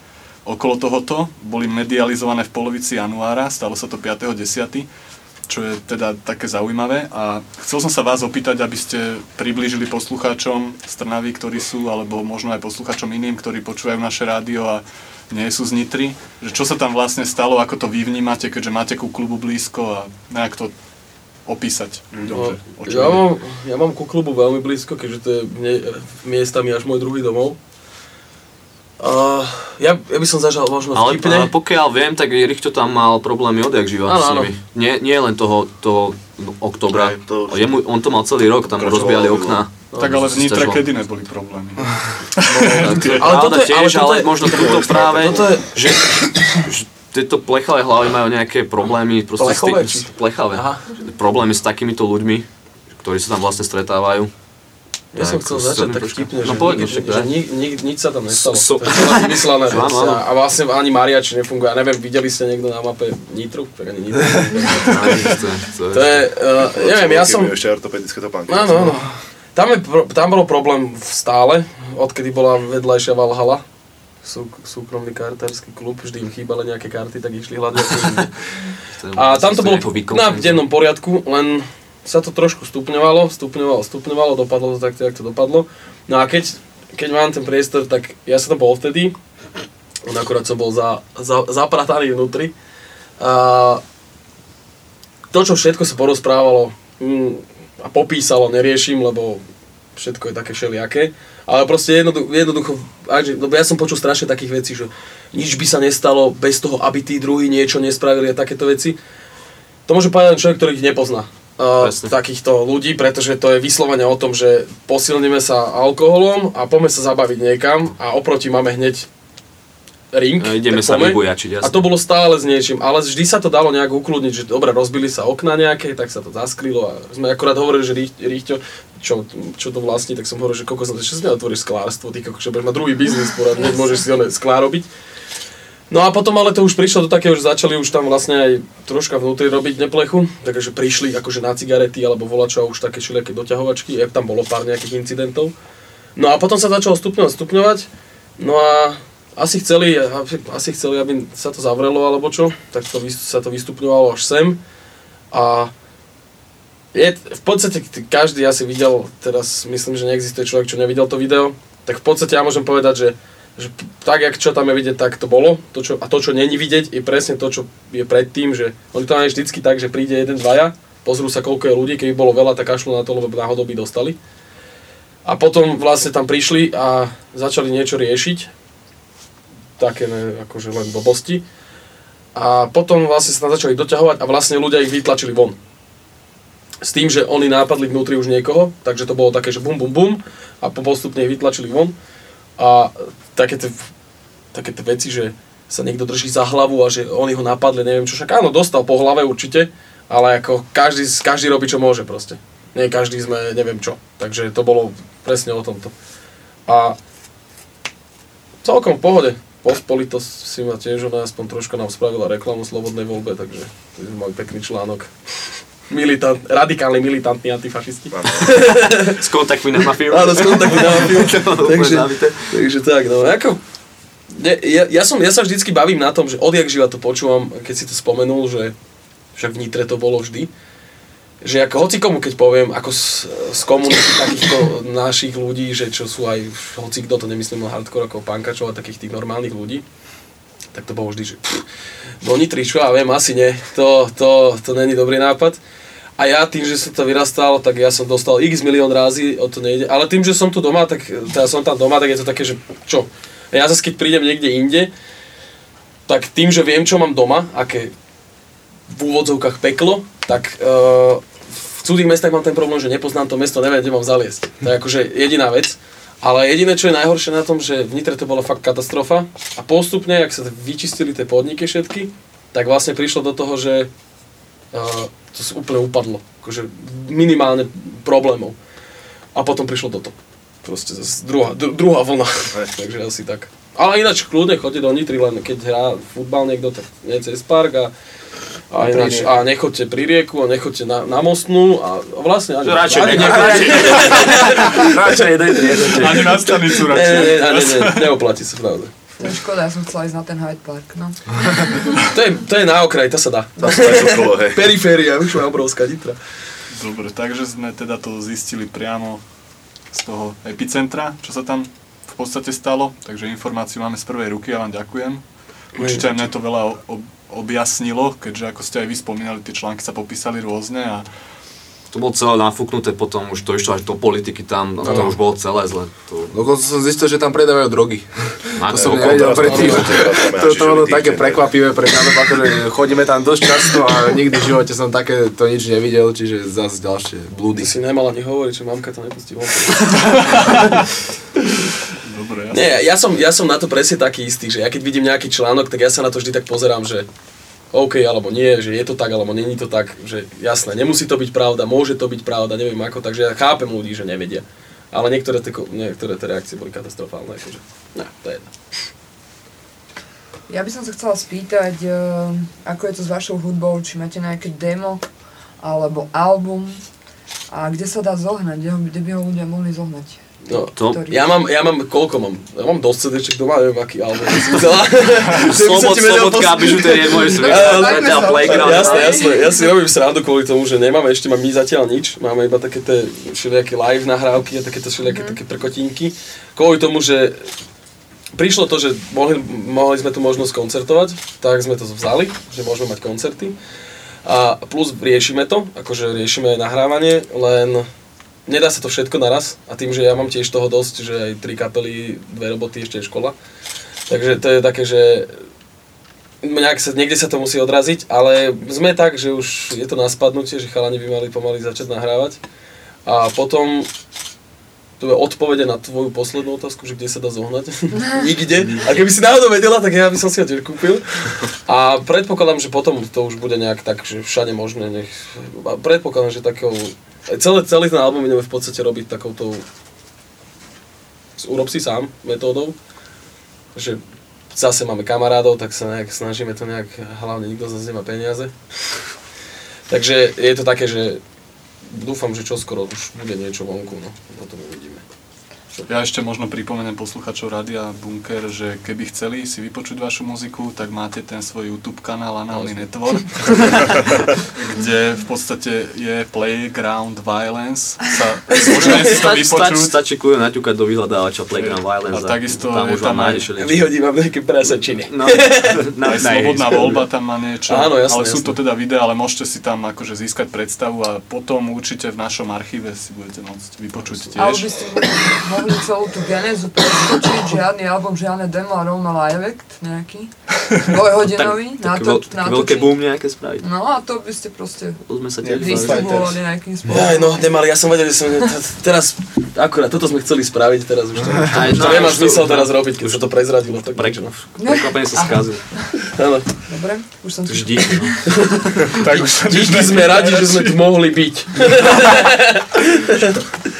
okolo tohoto, boli medializované v polovici januára, stalo sa to 5.10., čo je teda také zaujímavé. A chcel som sa vás opýtať, aby ste priblížili poslucháčom z Trnavy, ktorí sú, alebo možno aj poslucháčom iným, ktorí počúvajú naše rádio a nie sú z Nitry, že čo sa tam vlastne stalo, ako to vy vnímate, keďže máte ku klubu blízko a nejak to opísať ľuďom, No, že o ja, mám, ja mám ku klubu veľmi blízko, keďže to je mne, miestami až môj druhý domov. Uh, ja, ja by som zažal možno Ale, vtipne. ale pokiaľ viem, tak Richo tam mal problémy odjak živa Áno, s nimi. Nie, nie len toho, toho no, oktobra. Aj to- Jemu, on to mal celý rok, tam rozbijali bylo. okna. Tak ale v Nitre kedy neboli problémy. <laughs> Je Ale toto je- ale tiež, toto ale je- možno tuto práve, toto je- že, že tieto plechavé hlavy majú nejaké problémy, proste s Plechové, tý- či- plechavé. Aha. Problémy s takýmito ľuďmi, ktorí sa tam vlastne stretávajú. Ja som chcel začať tak vtipne, že, No no však že daj. ni, ni, nič sa tam nestalo. So- To je vec. Áno, áno. A vlastne ani Mariač nefunguje. Ja neviem, videli ste niekto na mape Nitru? Tak ani Nitru. <laughs> to je, uh, neviem, ja som... Ešte ortopedické topánky. Áno, áno. Tam, je, tam bolo problém stále, odkedy bola vedľajšia Valhalla. Sú, súkromný kartársky klub, vždy im chýbali nejaké karty, tak išli hľadať. <laughs> A tam to bolo na dennom poriadku, len sa to trošku stupňovalo, stupňovalo, stupňovalo, dopadlo to takto, jak to dopadlo. No a keď, keď mám ten priestor, tak ja som tam bol vtedy, len akurát som bol za, za, zaprataný vnútri. A to, čo všetko sa porozprávalo mm, a popísalo, neriešim, lebo všetko je také všelijaké. Ale proste jednoducho, jednoducho lebo ja som počul strašne takých vecí, že nič by sa nestalo bez toho, aby tí druhí niečo nespravili a takéto veci. To môže povedať človek, ktorý ich nepozná. Uh, takýchto ľudí, pretože to je vyslovene o tom, že posilníme sa alkoholom a poďme sa zabaviť niekam a oproti máme hneď ring. A ideme sa poďme. vybujačiť, jasne. A to bolo stále s niečím, ale vždy sa to dalo nejak ukludniť, že dobre, rozbili sa okna nejaké, tak sa to zaskrilo a sme akorát hovorili, že Rýchťo, čo, čo to vlastní, tak som hovoril, že koľko sa ešte neotvoríš sklárstvo, ty kokos, že budeš mať druhý biznis, poradne, <laughs> môžeš si sklá robiť. No a potom ale to už prišlo do takého, že začali už tam vlastne aj troška vnútri robiť neplechu, takže prišli akože na cigarety alebo volačo už také všelijaké doťahovačky, aj tam bolo pár nejakých incidentov. No a potom sa začalo stupňovať, stupňovať, no a asi chceli, asi chceli, aby sa to zavrelo alebo čo, tak to, sa to vystupňovalo až sem. A je, v podstate každý asi videl, teraz myslím, že neexistuje človek, čo nevidel to video, tak v podstate ja môžem povedať, že, že tak, jak čo tam je vidieť, tak to bolo. To, čo, a to, čo není vidieť, je presne to, čo je predtým, že oni to majú vždycky tak, že príde jeden, dvaja, pozrú sa, koľko je ľudí, keby bolo veľa, tak kašľú na to, lebo náhodou by dostali. A potom vlastne tam prišli a začali niečo riešiť, také ne, akože len blbosti. A potom vlastne sa tam začali doťahovať a vlastne ľudia ich vytlačili von. S tým, že oni nápadli vnútri už niekoho, takže to bolo také, že bum bum bum a po- postupne ich vytlačili von. A také tie, také tie veci, že sa niekto drží za hlavu a že oni ho napadli, neviem čo, však áno, dostal po hlave určite, ale ako každý, každý robí čo môže proste. Nie každý sme neviem čo. Takže to bolo presne o tomto. A celkom v pohode. Pospolitosť si ma tiež, ona aspoň troška nám spravila reklamu slobodnej voľbe, takže to je môj pekný článok. Militant, radikálny militantní antifašisti. S kontaktmi na mafiu. Áno, s kontaktmi na mafiu. <laughs> Takže, takže tak, no ako, ne, ja, ja, som, ja sa vždycky bavím na tom, že odjak živa to počúvam, keď si to spomenul, že však v Nitre to bolo vždy, že ako hoci komu, keď poviem, ako z, z komunity takýchto <coughs> našich ľudí, že čo sú aj, hoci kto to nemyslím len hardcore ako pankačov a takých tých normálnych ľudí, tak to bolo vždy, že pff, do Nitry, čo ja viem, asi nie, to, to, to není dobrý nápad. A ja tým, že som to vyrastal, tak ja som dostal x milión rázy, o to nejde. Ale tým, že som tu doma, tak teda som tam doma, tak je to také, že čo? Ja zase keď prídem niekde inde, tak tým, že viem, čo mám doma, aké v úvodzovkách peklo, tak uh, v cudzích mestách mám ten problém, že nepoznám to mesto, neviem, kde mám zaliesť. To je akože jediná vec. Ale jediné, čo je najhoršie na tom, že v Nitre to bola fakt katastrofa a postupne, ak sa vyčistili tie podniky všetky, tak vlastne prišlo do toho, že uh, to sa úplne upadlo. Akože minimálne problémov. A potom prišlo toto. Proste zase druhá, dru, druhá vlna. <laughs> Takže asi tak. Ale ináč kľudne chodte do Nitry, len keď hrá futbal niekto, tak nie cez park a, a, ináč, a nechoďte pri rieku a nechoďte na, na mostnú a vlastne ani, Radšej ani, <laughs> radšej- radšej nejdete. Ani na stanicu radšej. Ne, ne, ne, ne, neoplatí sa pravda. To je škoda, ja som chcela ísť na ten Hyde Park, no. <laughs> To je, to je na okraj, to sa dá. Tam sa aj okolo, hej. Periféria, už má obrovská Nitra. Dobre, takže sme teda to zistili priamo z toho epicentra, čo sa tam v podstate stalo, takže informáciu máme z prvej ruky, ja vám ďakujem. Určite aj mne to veľa o- o- objasnilo, keďže ako ste aj vy spomínali, tie články sa popísali rôzne a To bolo celé nafúknuté, potom už to išlo až do politiky tam, no, to už bolo celé zle. To... Dokonca som zistil, že tam predávajú drogy. Máte to som nevedel predtým. To, je to hašišový bolo také tak. prekvapivé pre mňa, akože chodíme tam dosť často a nikdy v živote som také to nič nevidel, čiže zase ďalšie blúdy. Si nemal ani hovoriť, že mamka to nepustí <laughs> Dobre, Nie, ja som, ja som na to presne taký istý, že ja keď vidím nejaký článok, tak ja sa na to vždy tak pozerám, že OK alebo nie, že je to tak alebo není to tak, že jasné, nemusí to byť pravda, môže to byť pravda, neviem ako, takže ja chápem ľudí, že nevedia. Ale niektoré tie, ko- niektoré tie reakcie boli katastrofálne, akože, no, to je jedno. Ja by som sa chcela spýtať, eh, ako je to s vašou hudbou, či máte nejaké demo alebo album a kde sa dá zohnať, kde by ho ľudia mohli zohnať. No, To- Ktorý- ja mám, ja mám, koľko mám? Ja mám dosť CD-ček doma, neviem, aký album si chcela. <laughs> Som Slobod, slobodka, bižuterie, môžeš si Eh, vybrať a playground. Jasné, jasné, ja si robím srandu kvôli tomu, že nemáme ešte my zatiaľ nič, máme iba také tie všelijaké live nahrávky a takéto všelijaké také prkotinky. Kvôli tomu, že prišlo to, že mohli, mohli sme tu možnosť koncertovať, tak sme to vzali, že môžeme mať koncerty. A plus riešime to, akože riešime nahrávanie, len nedá sa to všetko naraz a tým, že ja mám tiež toho dosť, že aj tri kapely, dve roboty, ešte je škola. Takže to je také, že nejak sa, niekde sa to musí odraziť, ale sme tak, že už je to na spadnutie, že chalani by mali pomaly začať nahrávať. A potom tu je odpovede na tvoju poslednú otázku, že kde sa dá zohnať. <laughs> Nikde. A keby si náhodou vedela, tak ja by som si ho tiež kúpil. A predpokladám, že potom to už bude nejak tak, že všade možné. Nech... a Predpokladám, že takého... Celé, celý ten album ideme v podstate robiť takouto urob si sám metódou. Že zase máme kamarádov, tak sa nejak snažíme to nejak, hlavne nikto zase nemá peniaze. Takže je to také, že dúfam, že čoskoro už bude niečo vonku, no. Potom uvidíme. Ja ešte možno pripomeniem posluchačov Rádia Bunker, že keby chceli si vypočuť vašu muziku, tak máte ten svoj YouTube kanál Análny Network, <laughs> kde v podstate je Playground Violence. Sa, <laughs> môžeme si to vypočuť. stačí kľudne naťukať do vyhľadávača Playground Violence. A takisto tam je už tam aj-. Vyhodím vám nejaké prasačiny. No, <laughs> Aj slobodná voľba tam má niečo, Áno, jasné, ale sú to teda videá, ale môžete si tam akože získať predstavu a potom určite v našom archíve si budete môcť vypočuť tiež. Mohli celú tú genézu preskočiť, žiadny album, žiadne demo a rovno live act nejaký, dvojhodinový, Tak, veľ, také veľké boom nejaké spraviť. No a to by ste proste To sme sa tiež distribuovali nejakým Aj, spôsobom. no, nemali, ja som vedel, že som, teraz, akurát toto sme chceli spraviť, teraz už to, Aj, už to no, nemá už to- zmysel no. teraz robiť, keď sa to prezradilo. Tak no. prekvapenie sa skazil. Áno. Dobre, už som tu. Vždy. No. <laughs> Tak už Díky sme radi, že sme tu mohli byť. <laughs>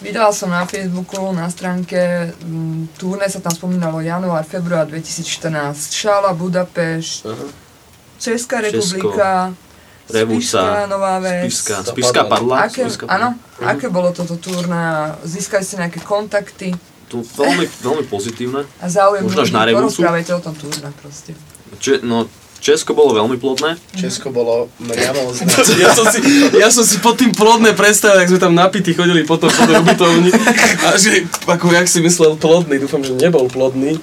Vydala som na Facebooku, na stránke, mm, turné sa tam spomínalo január, február 2014, Šála, Budapešť, Česká Česko, republika, Revúca, Spišská, Nová Ves. Spišská, Spišská padla. Aké, Spišská padla. áno, aké bolo toto turné získali ste nejaké kontakty To veľmi, veľmi pozitívne. a záujem Možno až ľudí? na Revúcu. Porozprávajte o tom turné proste. Če, no, Česko bolo veľmi plodné. Česko bolo mňamozné. <laughs> Ja som, si, ja som si pod tým plodné predstavil, ak sme tam napití chodili potom po tej ubytovni. A že, ako jak si myslel plodný, dúfam, že nebol plodný.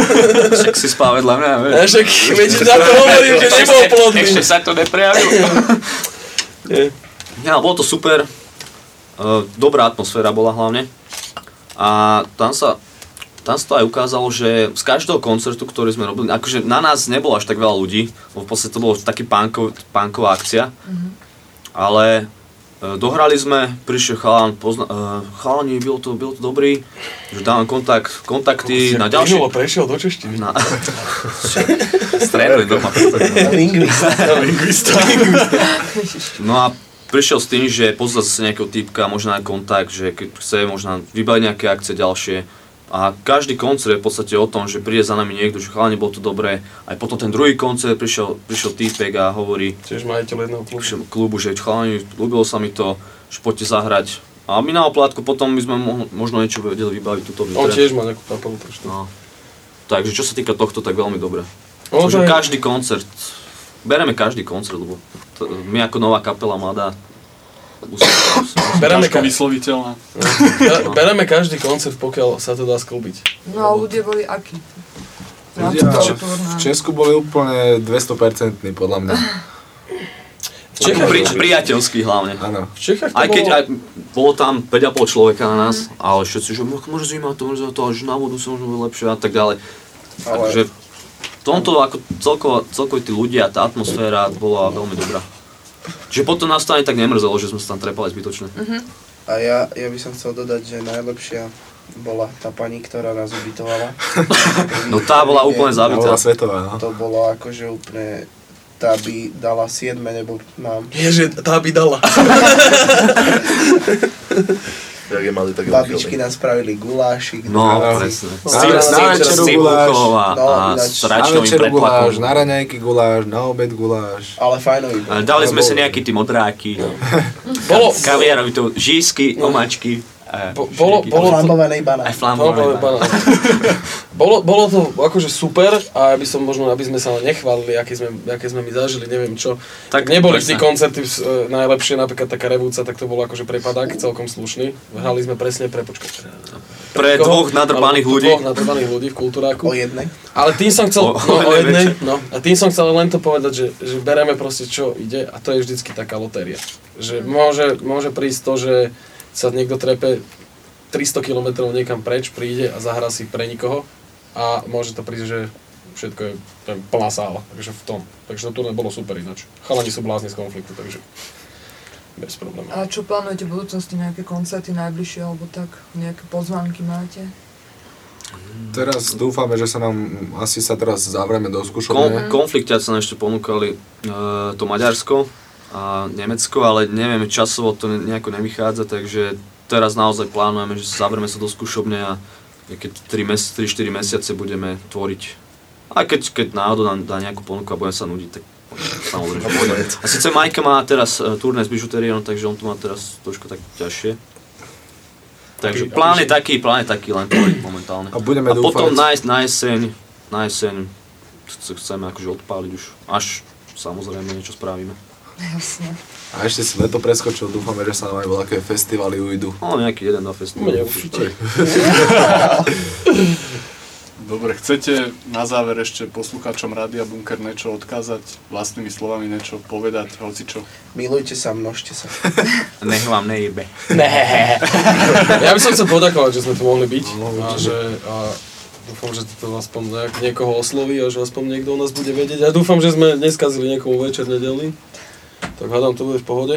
<laughs> Však si spál vedľa mňa, vieš. A však, veď za to hovorím, že nebol plodný. Ešte sa to neprejavilo. <laughs> Ja, bolo to super. Uh, dobrá atmosféra bola hlavne. A tam sa, tam sa to aj ukázalo, že z každého koncertu, ktorý sme robili, akože na nás nebolo až tak veľa ľudí, lebo v podstate to bolo taký punkov, punková akcia. Ale uh, dohrali sme, prišiel chalan, pozna, uh, chalani, bylo to, bylo to dobrý, že dávam kontakt, kontakty na ďalšie... Plynulo prešiel do češtiny. Na... <laughs> Strénujem doma. <laughs> Lingvista. <laughs> No a prišiel s tým, že pozrieť sa nejakého typka, možno na kontakt, že keď chce možno vybaviť nejaké akcie ďalšie. A každý koncert je v podstate o tom, že príde za nami niekto, že chalani, bolo to dobré. Aj potom ten druhý koncert prišiel, prišiel týpek a hovorí Tiež majiteľ jedného klubu. že- klubu, že chalani, ľúbilo sa mi to, že poďte zahrať. A my na oplátku potom by sme mo- možno niečo vedeli vybaviť túto On tiež má nejakú kapelu. No. Takže čo sa týka tohto, tak veľmi dobre. Ono to Že je- každý koncert, bereme každý koncert, lebo my ako nová kapela mladá, Bereme, ka- vysloviteľná. Be- bereme každý koncert, pokiaľ sa to dá sklbiť. No a ľudia boli akí? Ľudia v. Česku boli úplne 200% podľa mňa. V Čechách, pri, priateľský hlavne. Áno. v Čechách to Aj keď bolo... aj, bolo tam 5,5 človeka na nás, ale všetci, že "Mo- môže zima to, môže to, že na vodu sa možno bude lepšie a tak ďalej. Ale- Takže v tomto ako celkovo, celkovo tí ľudia, tá atmosféra bola veľmi dobrá. Čiže potom nás to ani tak nemrzelo, že sme sa tam trepali zbytočne. A ja, ja by som chcel dodať, že najlepšia bola tá pani, ktorá nás ubytovala. <laughs> No tá bola úplne Tá zabitá. bola svetová, no. To bolo akože úplne, tá by dala 7 nebo nám. Ježe, tá by dala. <laughs> Jak je malý, tak je Babičky nám spravili gulášik. No, presne. No, na- večeru guláš. a- No, s Na račnovým večeru guláš, predplakom. na raňajky guláš, na obed guláš. Ale fajnový dali sme si nejaký tí modráky. Bolo- Kaviarovi to žísky, omačky. Bo- bolo- všelijaký- bolo to- Flambovaný banán. Aj flambovaný banán. <laughs> bolo, bolo to akože super a aby som možno, aby sme sa nechválili, aké sme, aké sme my zažili, neviem čo. Tak neboli vždy presne. koncerty e, najlepšie, napríklad taká revúca, tak to bolo akože prepadák, celkom slušný. Hrali sme presne pre, počkaj, Pre dvoch nadrbaných ľudí. Dvoch nadrbaných ľudí v kultúráku. O jednej. Ale tým som chcel, O- no, o jednej, no, a tým som chcel len to povedať, že, že bereme proste čo ide a to je vždycky taká lotéria. Že môže, môže prísť to, že sa niekto trepe 300 km niekam preč, príde a zahrá si pre nikoho a môže to prísť, že všetko je tam plná sála, takže v tom. Takže to tu nebolo super ináč. Chalani sú blázni z konfliktu, takže bez problémov. A čo plánujete v budúcnosti, nejaké koncerty najbližšie, alebo tak, nejaké pozvánky máte? Teraz dúfame, že sa nám, asi sa teraz zavrieme do Kon, skúšobne. konflikťaci sa nám ešte ponúkali e, to Maďarsko a Nemecko, ale nevieme, časovo to ne- nejako nevychádza, takže teraz naozaj plánujeme, že zavrieme sa do skúšobne a keď 3-4 mesiace budeme tvoriť. A keď, keď náhodou nám dá nejakú ponuku a budeme sa nudiť, tak samozrejme <laughs> pôjdeme. A síce Majka má teraz uh, turné s bižutériou, takže on to má teraz trošku tak ťažšie. Takže Aby- plán je taký, plán je taký len tvoriť momentálne. A budeme a potom na, na jeseň, na jeseň chce- chceme akože odpáliť už, až samozrejme niečo spravíme. Jasne. A ešte si leto preskočil, dúfame, že sa nám aj veľké festivaly ujdu. No nejaký jeden, dva festivaly. Mne určite. <laughs> Dobre, chcete na záver ešte poslucháčom Rádia Bunker niečo odkázať, vlastnými slovami niečo povedať, hoci čo? Milujte sa, množte sa. <laughs> Nech vám nejebe. Ne. <laughs> Ja by som chcel poďakovať, že sme tu mohli byť a že a dúfam, že to aspoň nejak niekoho osloví a že aspoň niekto o nás bude vedieť. A dúfam, že sme neskazili niekomu večer nedelný. Tak hádam, to bude v pohode.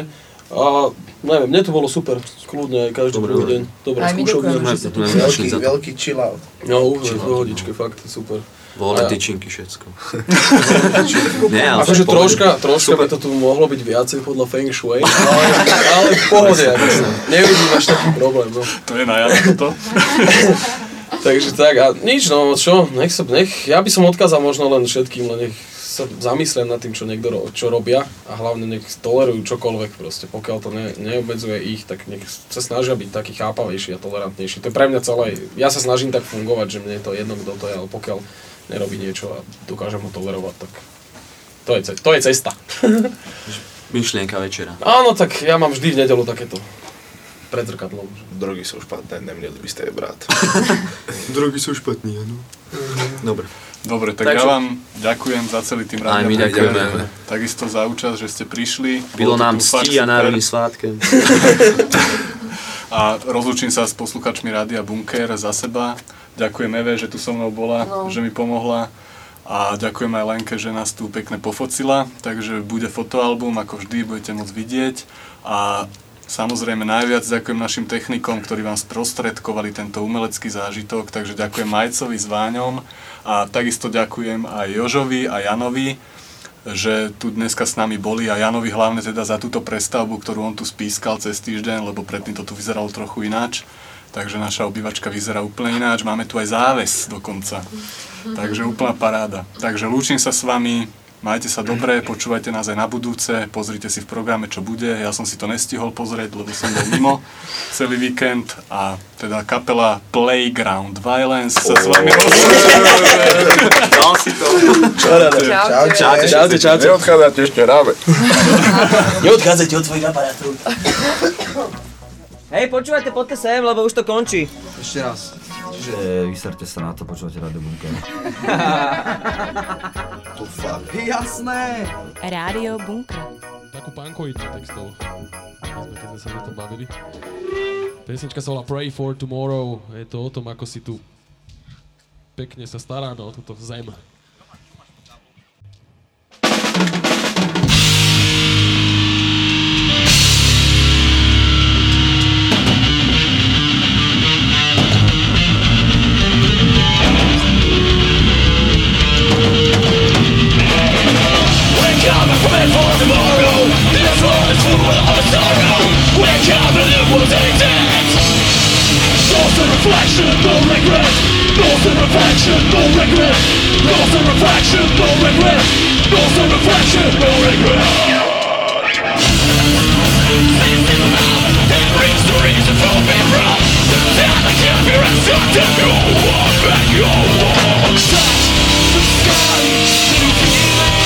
A neviem, mne to bolo super, kľudne aj každý Dobre, druhý deň. Dobre, Aj my skúšobne. ďakujeme, že ste tu Veľký, veľký chill out. No, úplne pohodičke, fakt, super. Voľné tyčinky, všetko. <laughs> Nie, ale Akože troška, troška by to tu mohlo byť viacej podľa Feng Shui, ale, <laughs> ale v pohode, ako sa. Nevidím až taký problém, no. To je na toto? <laughs> Takže tak, a nič, no čo, nech sa, nech, ja by som odkázal možno len všetkým, len nech sa zamyslia nad tým, čo niekto ro, čo robia a hlavne nech tolerujú čokoľvek proste, pokiaľ to ne, neobmedzuje ich, tak nech sa snažia byť taký chápavejší a tolerantnejší. To je pre mňa celé, ja sa snažím tak fungovať, že mne je to jedno, kto to je, ale pokiaľ nerobí niečo a dokážem ho tolerovať, tak to je, ce- to je cesta. <laughs> Myšlienka večera. Áno, tak ja mám vždy v nedelu takéto pred zrkadlom. Drogy sú špatné, neměli byste je brát. <laughs> Drogy sú špatní, áno. Dobre. Dobre, tak Takže- ja vám ďakujem za celý tým Aj Rádia my ďakujeme. Takisto za účasť, že ste prišli. Bylo Bolo to nám ctí a národným svátkem. <laughs> A rozlúčim sa s posluchačmi Rádia Bunker za seba. Ďakujem Eve, že tu so mnou bola, No. že mi pomohla. A ďakujem aj Lenke, že nás tu pekne pofocila. Takže bude fotoalbum, ako vždy, budete môcť vidieť. A samozrejme najviac ďakujem našim technikom, ktorí vám sprostredkovali tento umelecký zážitok. Takže ďakujem Majcovi s Váňom. A takisto ďakujem aj Jožovi a Janovi, že tu dneska s nami boli a Janovi hlavne teda za túto prestavbu, ktorú on tu spískal cez týždeň, lebo predtým to tu vyzeralo trochu ináč. Takže naša obývačka vyzerá úplne ináč. Máme tu aj záves dokonca. Takže úplná paráda. Takže lúčim sa s vami. Majte sa dobre, počúvajte nás aj na budúce, pozrite si v programe, čo bude. Ja som si to nestihol pozrieť, lebo som bol mimo celý víkend a teda kapela Playground Violence sa s vami Dal si to. Čaute. Čaute, čaute, čaute. Neodchádzate ešte ráme. Neodchádzajte od svojich aparátov. Hej, počúvajte, poďte sem, lebo už to končí. Ešte raz. Čiže vyserte sa na to, počúvate Rádio Bunker. <laughs> Tu fakt. Jasné. Rádio Bunker. Takú punkovičnú textov. Keď sme, keď sme sa na to bavili. Pesnička sa volá Pray for Tomorrow. Je to o tom, ako si tu pekne sa staráme o túto zem. Pray for tomorrow. This world is full of sorrow. Wake up and it will reflection, no reflection, no reflection, no reflection, no be walk back, you walk. Touch the sky,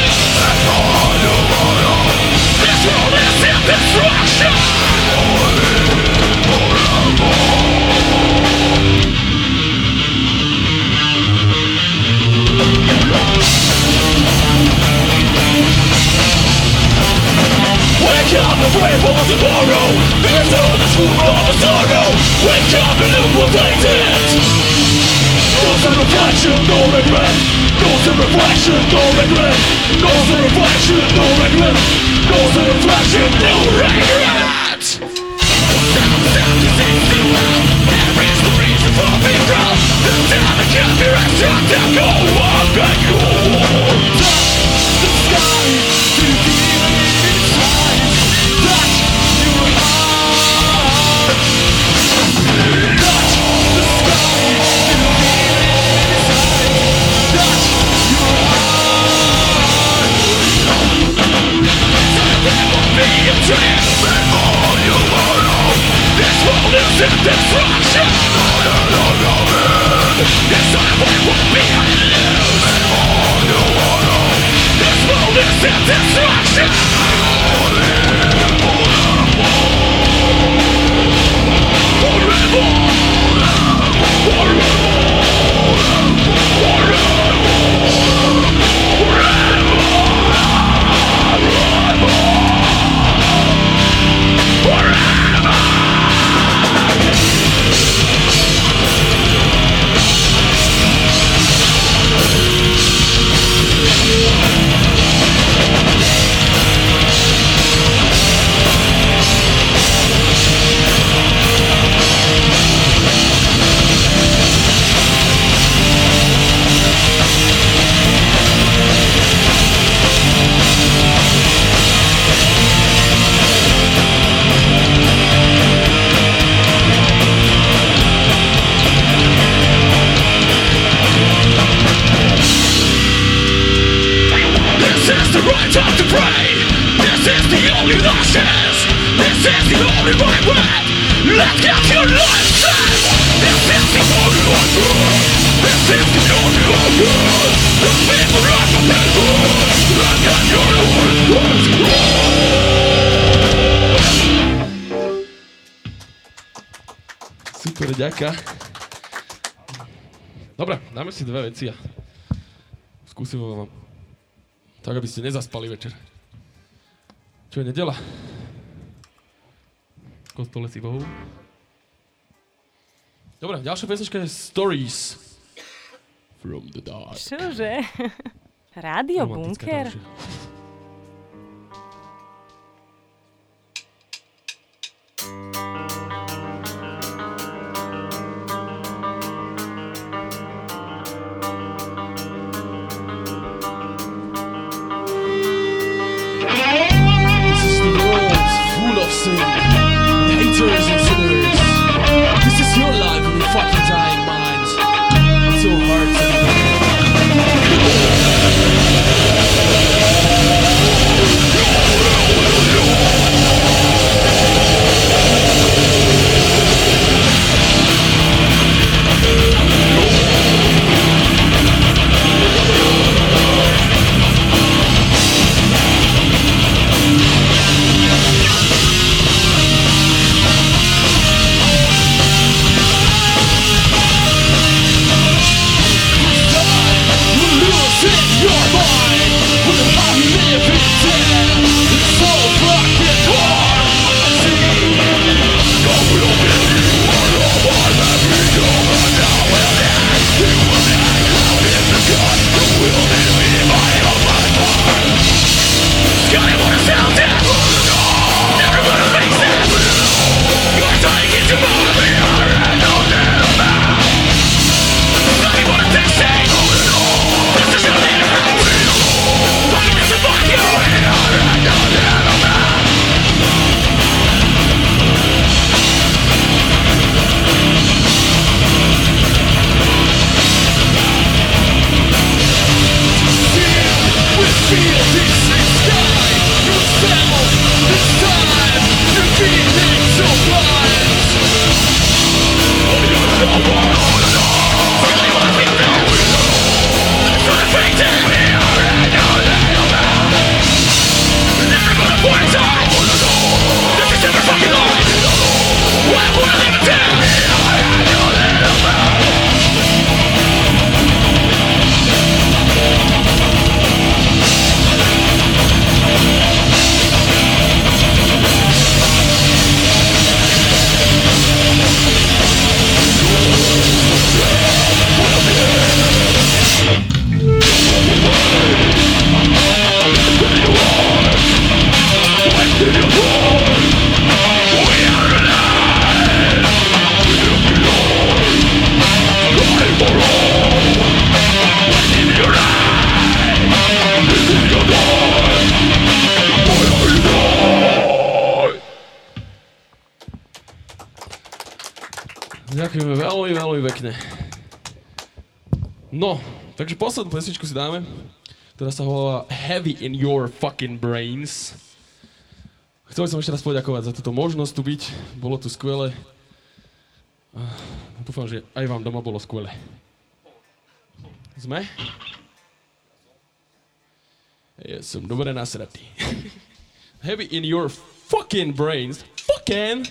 reflection, no regret. Ghost and reflection, no regret. Ghost and reflection, no regret. There is the reason for from The time I can't be restricted Go on back home destruction This time will be All This world is destruction Dáme si dve veci a skúsime vám tak, aby ste nezaspali večer. Čo je nedela? Kostole si Bohu. Dobre, ďalšia pesnička je Stories from the Dark. Čože? <laughs> Rádio Bunker? ďalšia. Chcel som ešte raz poďakovať za túto možnosť tu byť. Bolo tu skvelé. Dúfam, že aj vám doma bolo skvelé. Sme? Ja som dobre nasratý. <laughs> Heavy in your fucking brains. Fucking!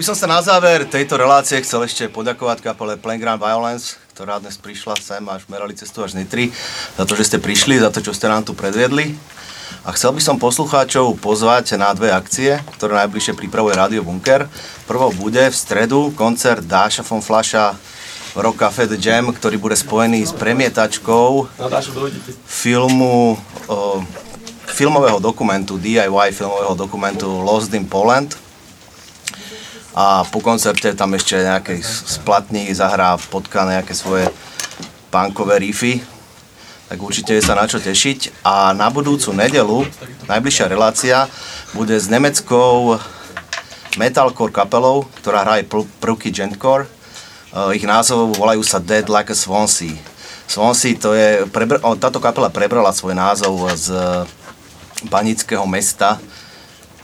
By som sa na záver tejto relácie chcel ešte poďakovať kapele Playground Violence, ktorá dnes prišla sem až merali cestu až z Nitry, za to, že ste prišli, za to, čo ste nám tu predviedli. A chcel by som poslucháčov pozvať na dve akcie, ktoré najbližšie pripravuje Radio Bunker. Prvou bude v stredu koncert Dáša von Flaša Rock Café The Jam, ktorý bude spojený s premietačkou filmu, o, filmového dokumentu, DIY filmového dokumentu Lost in Poland. A po koncerte tam ešte nejaký splatník zahrá potka nejaké svoje punkové riffy. Tak určite je sa na čo tešiť. A na budúcu nedelu, najbližšia relácia, bude s nemeckou metalcore kapelou, ktorá hraje pr- prvky gentcore. Uh, ich názov volajú sa Dead Like a Swansea. Swansea to je, prebr- táto kapela prebrala svoj názov z banického mesta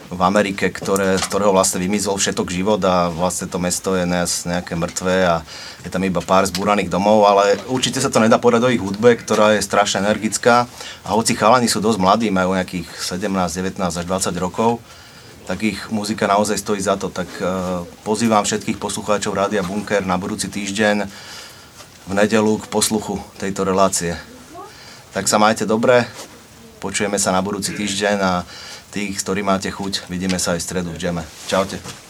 v Amerike, ktoré, z ktorého vlastne vymizol všetok život a vlastne to mesto je nejaké mŕtve a je tam iba pár zbúraných domov, ale určite sa to nedá povedať o ich hudbe, ktorá je strašne energická a hoci chalani sú dosť mladí, majú nejakých 17, 19 až 20 rokov, tak ich muzika naozaj stojí za to. Tak uh, pozývam všetkých poslucháčov Rádia Bunker na budúci týždeň v nedelu k posluchu tejto relácie. Tak sa majte dobre, počujeme sa na budúci týždeň a tých, ktorí máte chuť, vidíme sa aj v stredu v džeme. Čaute.